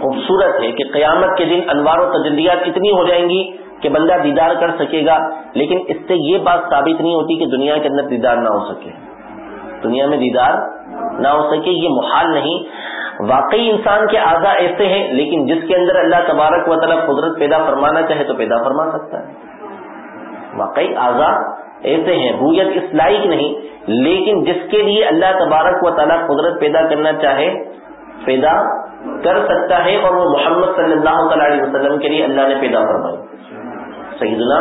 خوبصورت ہے کہ قیامت کے دن انوار و تجلیات اتنی ہو جائیں گی کہ بندہ دیدار کر سکے گا، لیکن اس سے یہ بات ثابت نہیں ہوتی کہ دنیا کے اندر دیدار نہ ہو سکے۔ دنیا میں دیدار نہ ہو سکے، یہ محال نہیں۔ واقعی انسان کے اعضا ایسے ہیں، لیکن جس کے اندر اللہ تبارک و تعالیٰ قدرت پیدا فرمانا چاہے تو پیدا فرما سکتا ہے۔ واقعی اعضا ایسے ہیں رویت اس لائق نہیں، لیکن جس کے لیے اللہ تبارک و تعالیٰ قدرت پیدا کرنا چاہے، پیدا کر سکتا ہے اور وہ محمد صلی اللہ تعالی علیہ وسلم کے لیے اللہ نے پیدا فرمائی۔ سیدنا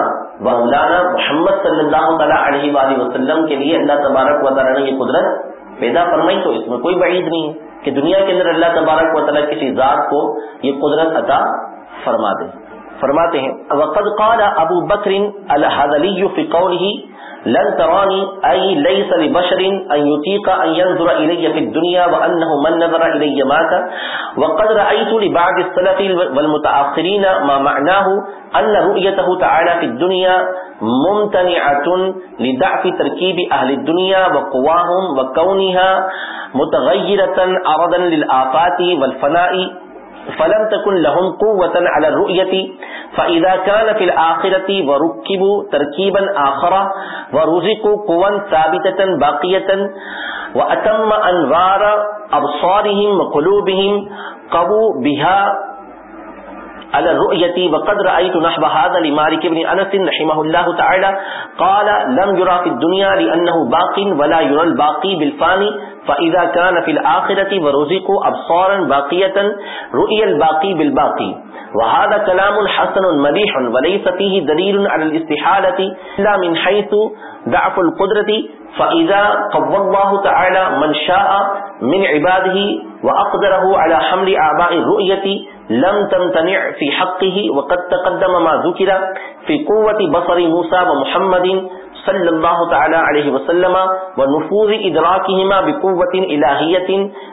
مولانا محمد صلی اللہ تعالیٰ علیہ وآلہ وسلم کے لیے اللہ تبارک و تعالیٰ نے یہ قدرت پیدا فرمائی، تو اس میں کوئی بعید نہیں ہے کہ دنیا کے اندر اللہ تبارک و تعالیٰ کسی ذات کو یہ قدرت عطا فرما دے فرماتے ہیں، وقد قال ابو بکر الحدلی فی قوله لن تراني أي ليس لبشر أن يطيق أن ينظر إلي في الدنيا وأنه من نظر إلي مات. وقد رأيت لبعض السلف والمتأخرين ما معناه أن رؤيته تعالى في الدنيا ممتنعة لدعف تركيب أهل الدنيا وقواهم وكونها متغيرة عرضا للآفات والفناء فلم تكن لهم قوة على الرؤية فإذا كان في الآخرة وركبوا تركيبا آخر ورزقوا قوى ثابتة باقية وأتم أنوار أبصارهم وقلوبهم قبوا بها على الرؤية وقد رأيت نحو هذا لمالك بن أنس رحمه الله تعالى قال لم يرى في الدنيا لأنه باق ولا يرى الباقي بالفاني فإذا كان في الآخرة ورزقوا أبصارا باقية رؤي الباقي بالباقي. وهذا كلام حسن مليح وليس فيه دليل على الاستحالة إلا من حيث ضعف القدرة. فإذا قضى الله تعالى من شاء من عباده وأقدره على حمل أعباء الرؤية لم تمتنع في حقه وقد تقدم ما ذكر في قوة بصر موسى ومحمد صلی اللہ تعالی علیہ وسلم و نفوذ ادراکہما بقوت الہیت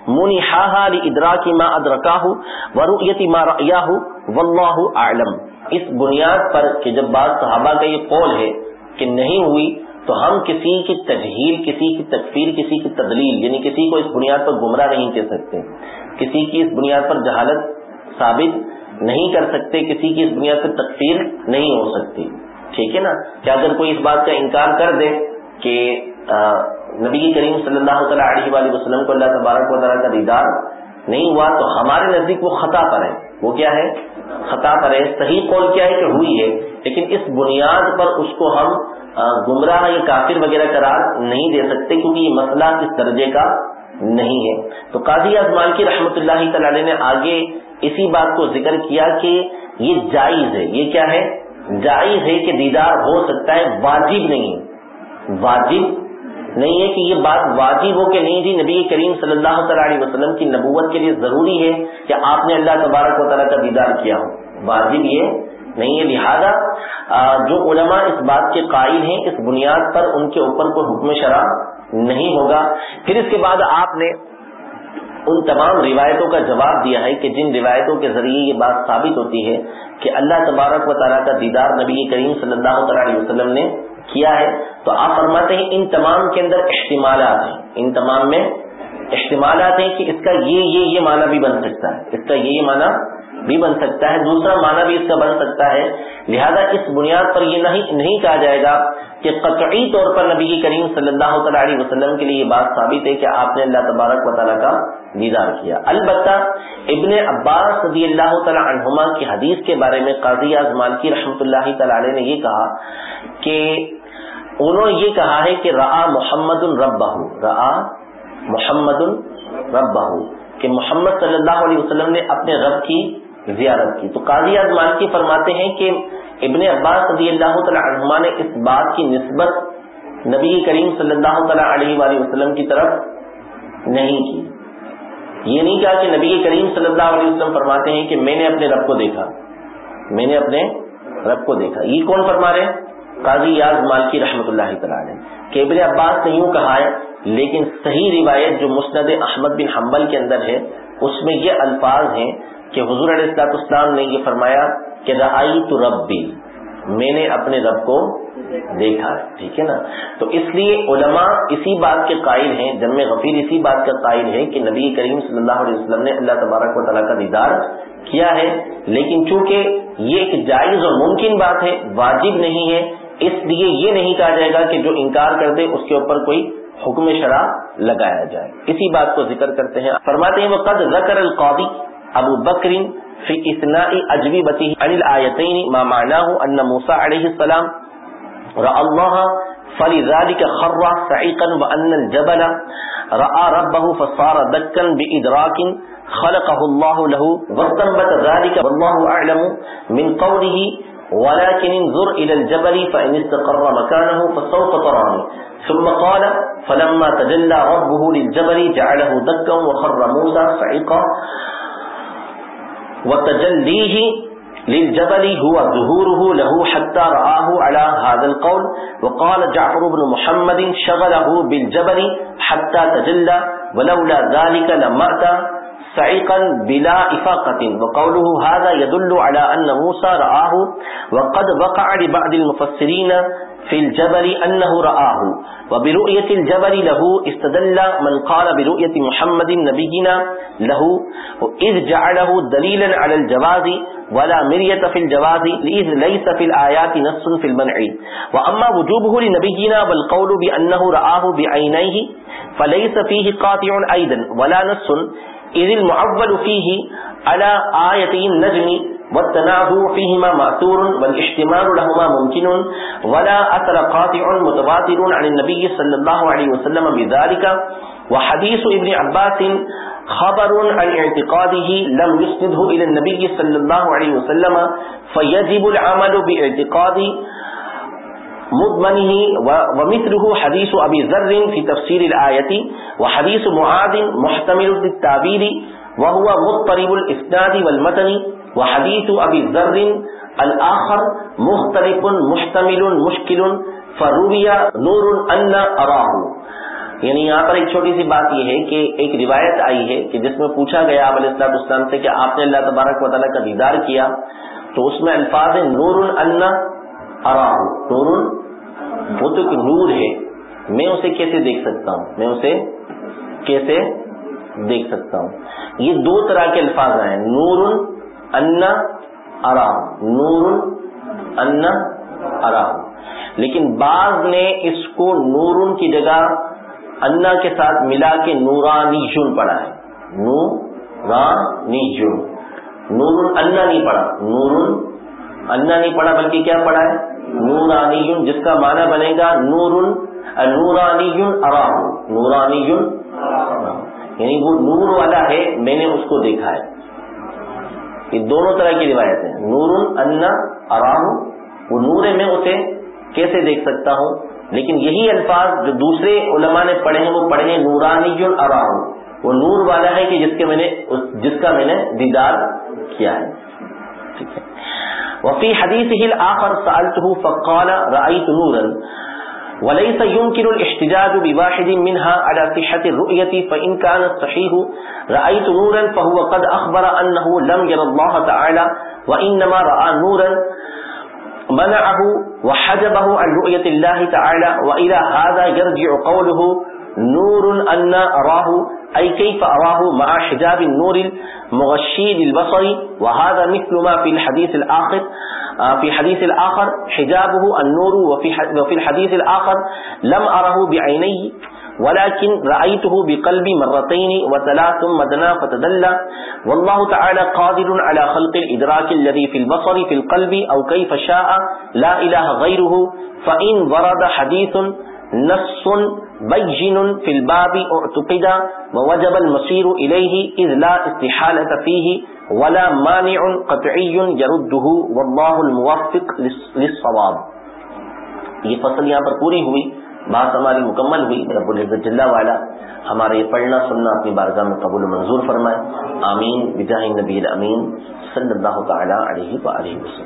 منحاہا لادراک ما ادرکاہ و رؤیت ما رأیاہ واللہ اعلم۔ اس بنیاد پر کہ جب بعض صحابہ کا یہ قول ہے کہ نہیں ہوئی، تو ہم کسی کی تجہیل، کسی کی تکفیر، کسی کی تدلیل یعنی کسی کو اس بنیاد پر گمراہ نہیں کہہ سکتے، کسی کی اس بنیاد پر جہالت ثابت نہیں کر سکتے، کسی کی اس بنیاد پر تکفیر نہیں ہو سکتی۔ ٹھیک ہے نا کہ اگر کوئی اس بات کا انکار کر دے کہ نبی کریم صلی اللہ تعالیٰ علیہ وآلہ وسلم کو اللہ تبارک و تعالیٰ کا دیدار نہیں ہوا، تو ہمارے نزدیک وہ خطا پر ہے۔ وہ کیا ہے؟ خطا پر ہے۔ صحیح قول کیا ہے کہ ہوئی ہے، لیکن اس بنیاد پر اس کو ہم گمراہ یا کافر وغیرہ قرار نہیں دے سکتے کیونکہ یہ مسئلہ اس درجے کا نہیں ہے۔ تو قاضی اعظمان کی رحمت اللہ تعالی نے آگے اسی بات کو ذکر کیا کہ یہ جائز ہے۔ یہ کیا ہے؟ جائز ہے کہ دیدار ہو سکتا ہے، واجب نہیں واجب نہیں ہے کہ یہ بات واجب ہو کہ نہیں۔ جی نبی کریم صلی اللہ تعالیٰ علیہ وسلم کی نبوت کے لیے ضروری ہے کہ آپ نے اللہ تبارک و تعالیٰ کا دیدار کیا ہو۔ واجب یہ نہیں ہے۔ لہذا جو علماء اس بات کے قائل ہیں، اس بنیاد پر ان کے اوپر کوئی حکم شرح نہیں ہوگا۔ پھر اس کے بعد آپ نے ان تمام روایتوں کا جواب دیا ہے کہ جن روایتوں کے ذریعے یہ بات ثابت ہوتی ہے کہ اللہ تبارک و تعالیٰ کا دیدار نبی کریم صلی اللہ تعالیٰ علیہ وسلم نے کیا ہے، تو آپ فرماتے ہیں ان تمام کے اندر احتمالات ہیں۔ ان تمام میں احتمالات ہیں کہ اس کا یہ یہ یہ معنی بھی بن سکتا ہے۔ اس کا یہ یہ معنی بھی بن سکتا ہے۔ دوسرا معنی بھی اس کا بن سکتا ہے۔ لہذا اس بنیاد پر یہ نہیں نہیں کہا جائے گا کہ قطعی طور پر نبی کریم صلی اللہ تعالیٰ علیہ وسلم کے لیے یہ بات ثابت ہے کہ آپ نے اللہ تبارک و تعالیٰ کا دیدار کیا۔ البتہ ابن عباس صدی اللہ تعالیٰ عنہما کی حدیث کے بارے میں قاضی اعظمان کی رحمۃ اللہ تعالی نے یہ کہا کہ انہوں نے یہ کہا ہے کہ را محمد الرب را محمد الرب کہ محمد صلی اللہ علیہ وسلم نے اپنے رب کی زیارت کی۔ تو قاضی اعظمان کی فرماتے ہیں کہ ابن عباس رضی اللہ تعالیٰ عنہما نے اس بات کی نسبت نبی کریم صلی اللہ تعالیٰ علیہ وآلہ وسلم کی طرف نہیں کی۔ یہ نہیں کہا کہ نبی کریم صلی اللہ علیہ وسلم فرماتے ہیں کہ میں نے اپنے رب کو دیکھا۔ میں نے اپنے رب کو دیکھا۔ یہ کون فرما رہے ہیں؟ قاضی یاز مالکی رحمۃ اللہ تعالیٰ کہ ابن عباس نے یوں کہا ہے، لیکن صحیح روایت جو مسند احمد بن حنبل کے اندر ہے، اس میں یہ الفاظ ہیں کہ حضور علیہ السلاط اسلام نے یہ فرمایا کہ رعائی تو ربی۔ میں نے اپنے رب کو دیکھا ہے، ٹھیک ہے نا؟ تو اس لیے علماء اسی بات کے قائل ہیں جب میں غفیر اسی بات کا قائل ہے کہ نبی کریم صلی اللہ علیہ وسلم نے اللہ تبارک و تعالیٰ کا دیدار کیا ہے۔ لیکن چونکہ یہ ایک جائز اور ممکن بات ہے، واجب نہیں ہے، اس لیے یہ نہیں کہا جائے گا کہ جو انکار کر دے اس کے اوپر کوئی حکم شرح لگایا جائے۔ اسی بات کو ذکر کرتے ہیں۔ فرماتے ہیں وہ قد ذکر القاضی ابو بکر فی اثناء اجوبته عن الايتين ما معناه ان موسى عليه السلام راى الله فلذلك خر صعيقا وان الجبل راى ربه فصار دكا بادراك خلقه الله له واستنبت ذلك والله اعلم من قوله ولكن انظر الى الجبل فان استقر مكانه فسوف تراني ثم قال فلما تجلى ربه للجبل جعله دكا وخر موسى صعيقا وتجليه للجبل هو ظهوره له حتى رآه على هذا القول وقال جعفر بن محمد شغله بالجبل حتى تجلى ولولا ذلك لمأت سعيقا بلا إفاقة وقوله هذا يدل على أن موسى رآه وقد وقع لبعض المفسرين في الجبل أنه رآه وبرؤية الجبل له استدل من قال برؤية محمد نبينا له إذ جعله دليلا على الجواز ولا مرية في الجواز لإذ ليس في الآيات نص في المنع. وأما وجوبه لنبينا والقول بأنه رآه بعينيه فليس فيه قاطع أيضا ولا نص. إذ المعول فيه على آيتي النجم والتنازع فيهما مأثور والاحتمال لهما ممكن ولا أثر قاطع متواتر عن النبي صلى الله عليه وسلم بذلك. وحديث ابن عباس خبر عن اعتقاده لم يسنده إلى النبي صلى الله عليه وسلم، فيجب العمل باعتقاد مضمنه ومثله حديث أبي ذر في تفسير الآية، وحديث معاذ محتمل للتعبير، وهو مضطرب الإسناد والمتن. وحديث أبي ذر الآخر مختلف محتمل مشكل فروي نور أن أراه. یعنی یہاں پر ایک چھوٹی سی بات یہ ہے کہ ایک روایت آئی ہے کہ جس میں پوچھا گیا آپ علیہ السلام اسلام سے کہ آپ نے اللہ تبارک و تعالیٰ کا دیدار کیا تو اس میں الفاظ ہے نور ان اراہ نور وہ تو ایک نور ہے. میں اسے کیسے دیکھ سکتا ہوں؟ میں اسے کیسے دیکھ سکتا ہوں؟ یہ دو طرح کے الفاظ ہیں. نور ان اراہ نور ان اراہ لیکن بعض نے اس کو نور کی جگہ انا کے ساتھ ملا کے نورانی جن پڑھا ہے. نورانی جن نور انا نہیں پڑھا. نور انا نہیں پڑھا بلکہ کیا پڑھا ہے؟ نورانی جس کا معنی بنے گا نور نورانی اراہ نورانی یعنی وہ نور والا ہے، میں نے اس کو دیکھا ہے. یہ دونوں طرح کی روایت ہے نور انا اراہ وہ نور میں اسے کیسے دیکھ سکتا ہوں؟ لیکن یہی الفاظ جو دوسرے علماء نے پڑھے ہیں، وہ پڑھے ہیں نورانی اراہ وہ نور والا ہے کہ جس کے میں نے جس کا میں نے دیدار کیا ہے۔ ٹھیک ہے۔ وفی حدیث الآخر سألته فقال رأيت نورا۔ وليس يمكن الاحتجاج بواحد منها على صحة الرؤية فإن كان الصحيح رأيت نورا فهو قد أخبر أنه لم ير الله تعالى وإنما رأى نورا منعه وحجبه عن رؤية الله تعالى وإلى هذا يرجع قوله نور أن أراه أي كيف أراه مع حجاب النور المغشي للبصر؟ وهذا مثل ما في الحديث الآخر في حديث الآخر، حجابه النور وفي الحديث الآخر، لم أره بعيني، ولكن رأيته بقلبي مرتين وثلاث ثم دنا فتدلى. والله تعالى قادر على خلق الإدراك الذي في البصر، في القلب، أو كيف شاء، لا إله غيره. فإن ورد حديث نص بيجن في الباب اعتقد ووجب المصير إليه إذ لا استحالة فيه ولا مانع قطعي يرده والله الموفق للصواب. یہ فصل یہاں پر پوری ہوئی، بات ہماری مکمل ہوئی رب العزت جل والا ہمارے یہ پڑھنا سننا اپنی بارگاہ میں قبول منظور فرمائے. آمین. بجاہ نبی امین صلی اللہ تعالی علیہ وآلہ وسلم.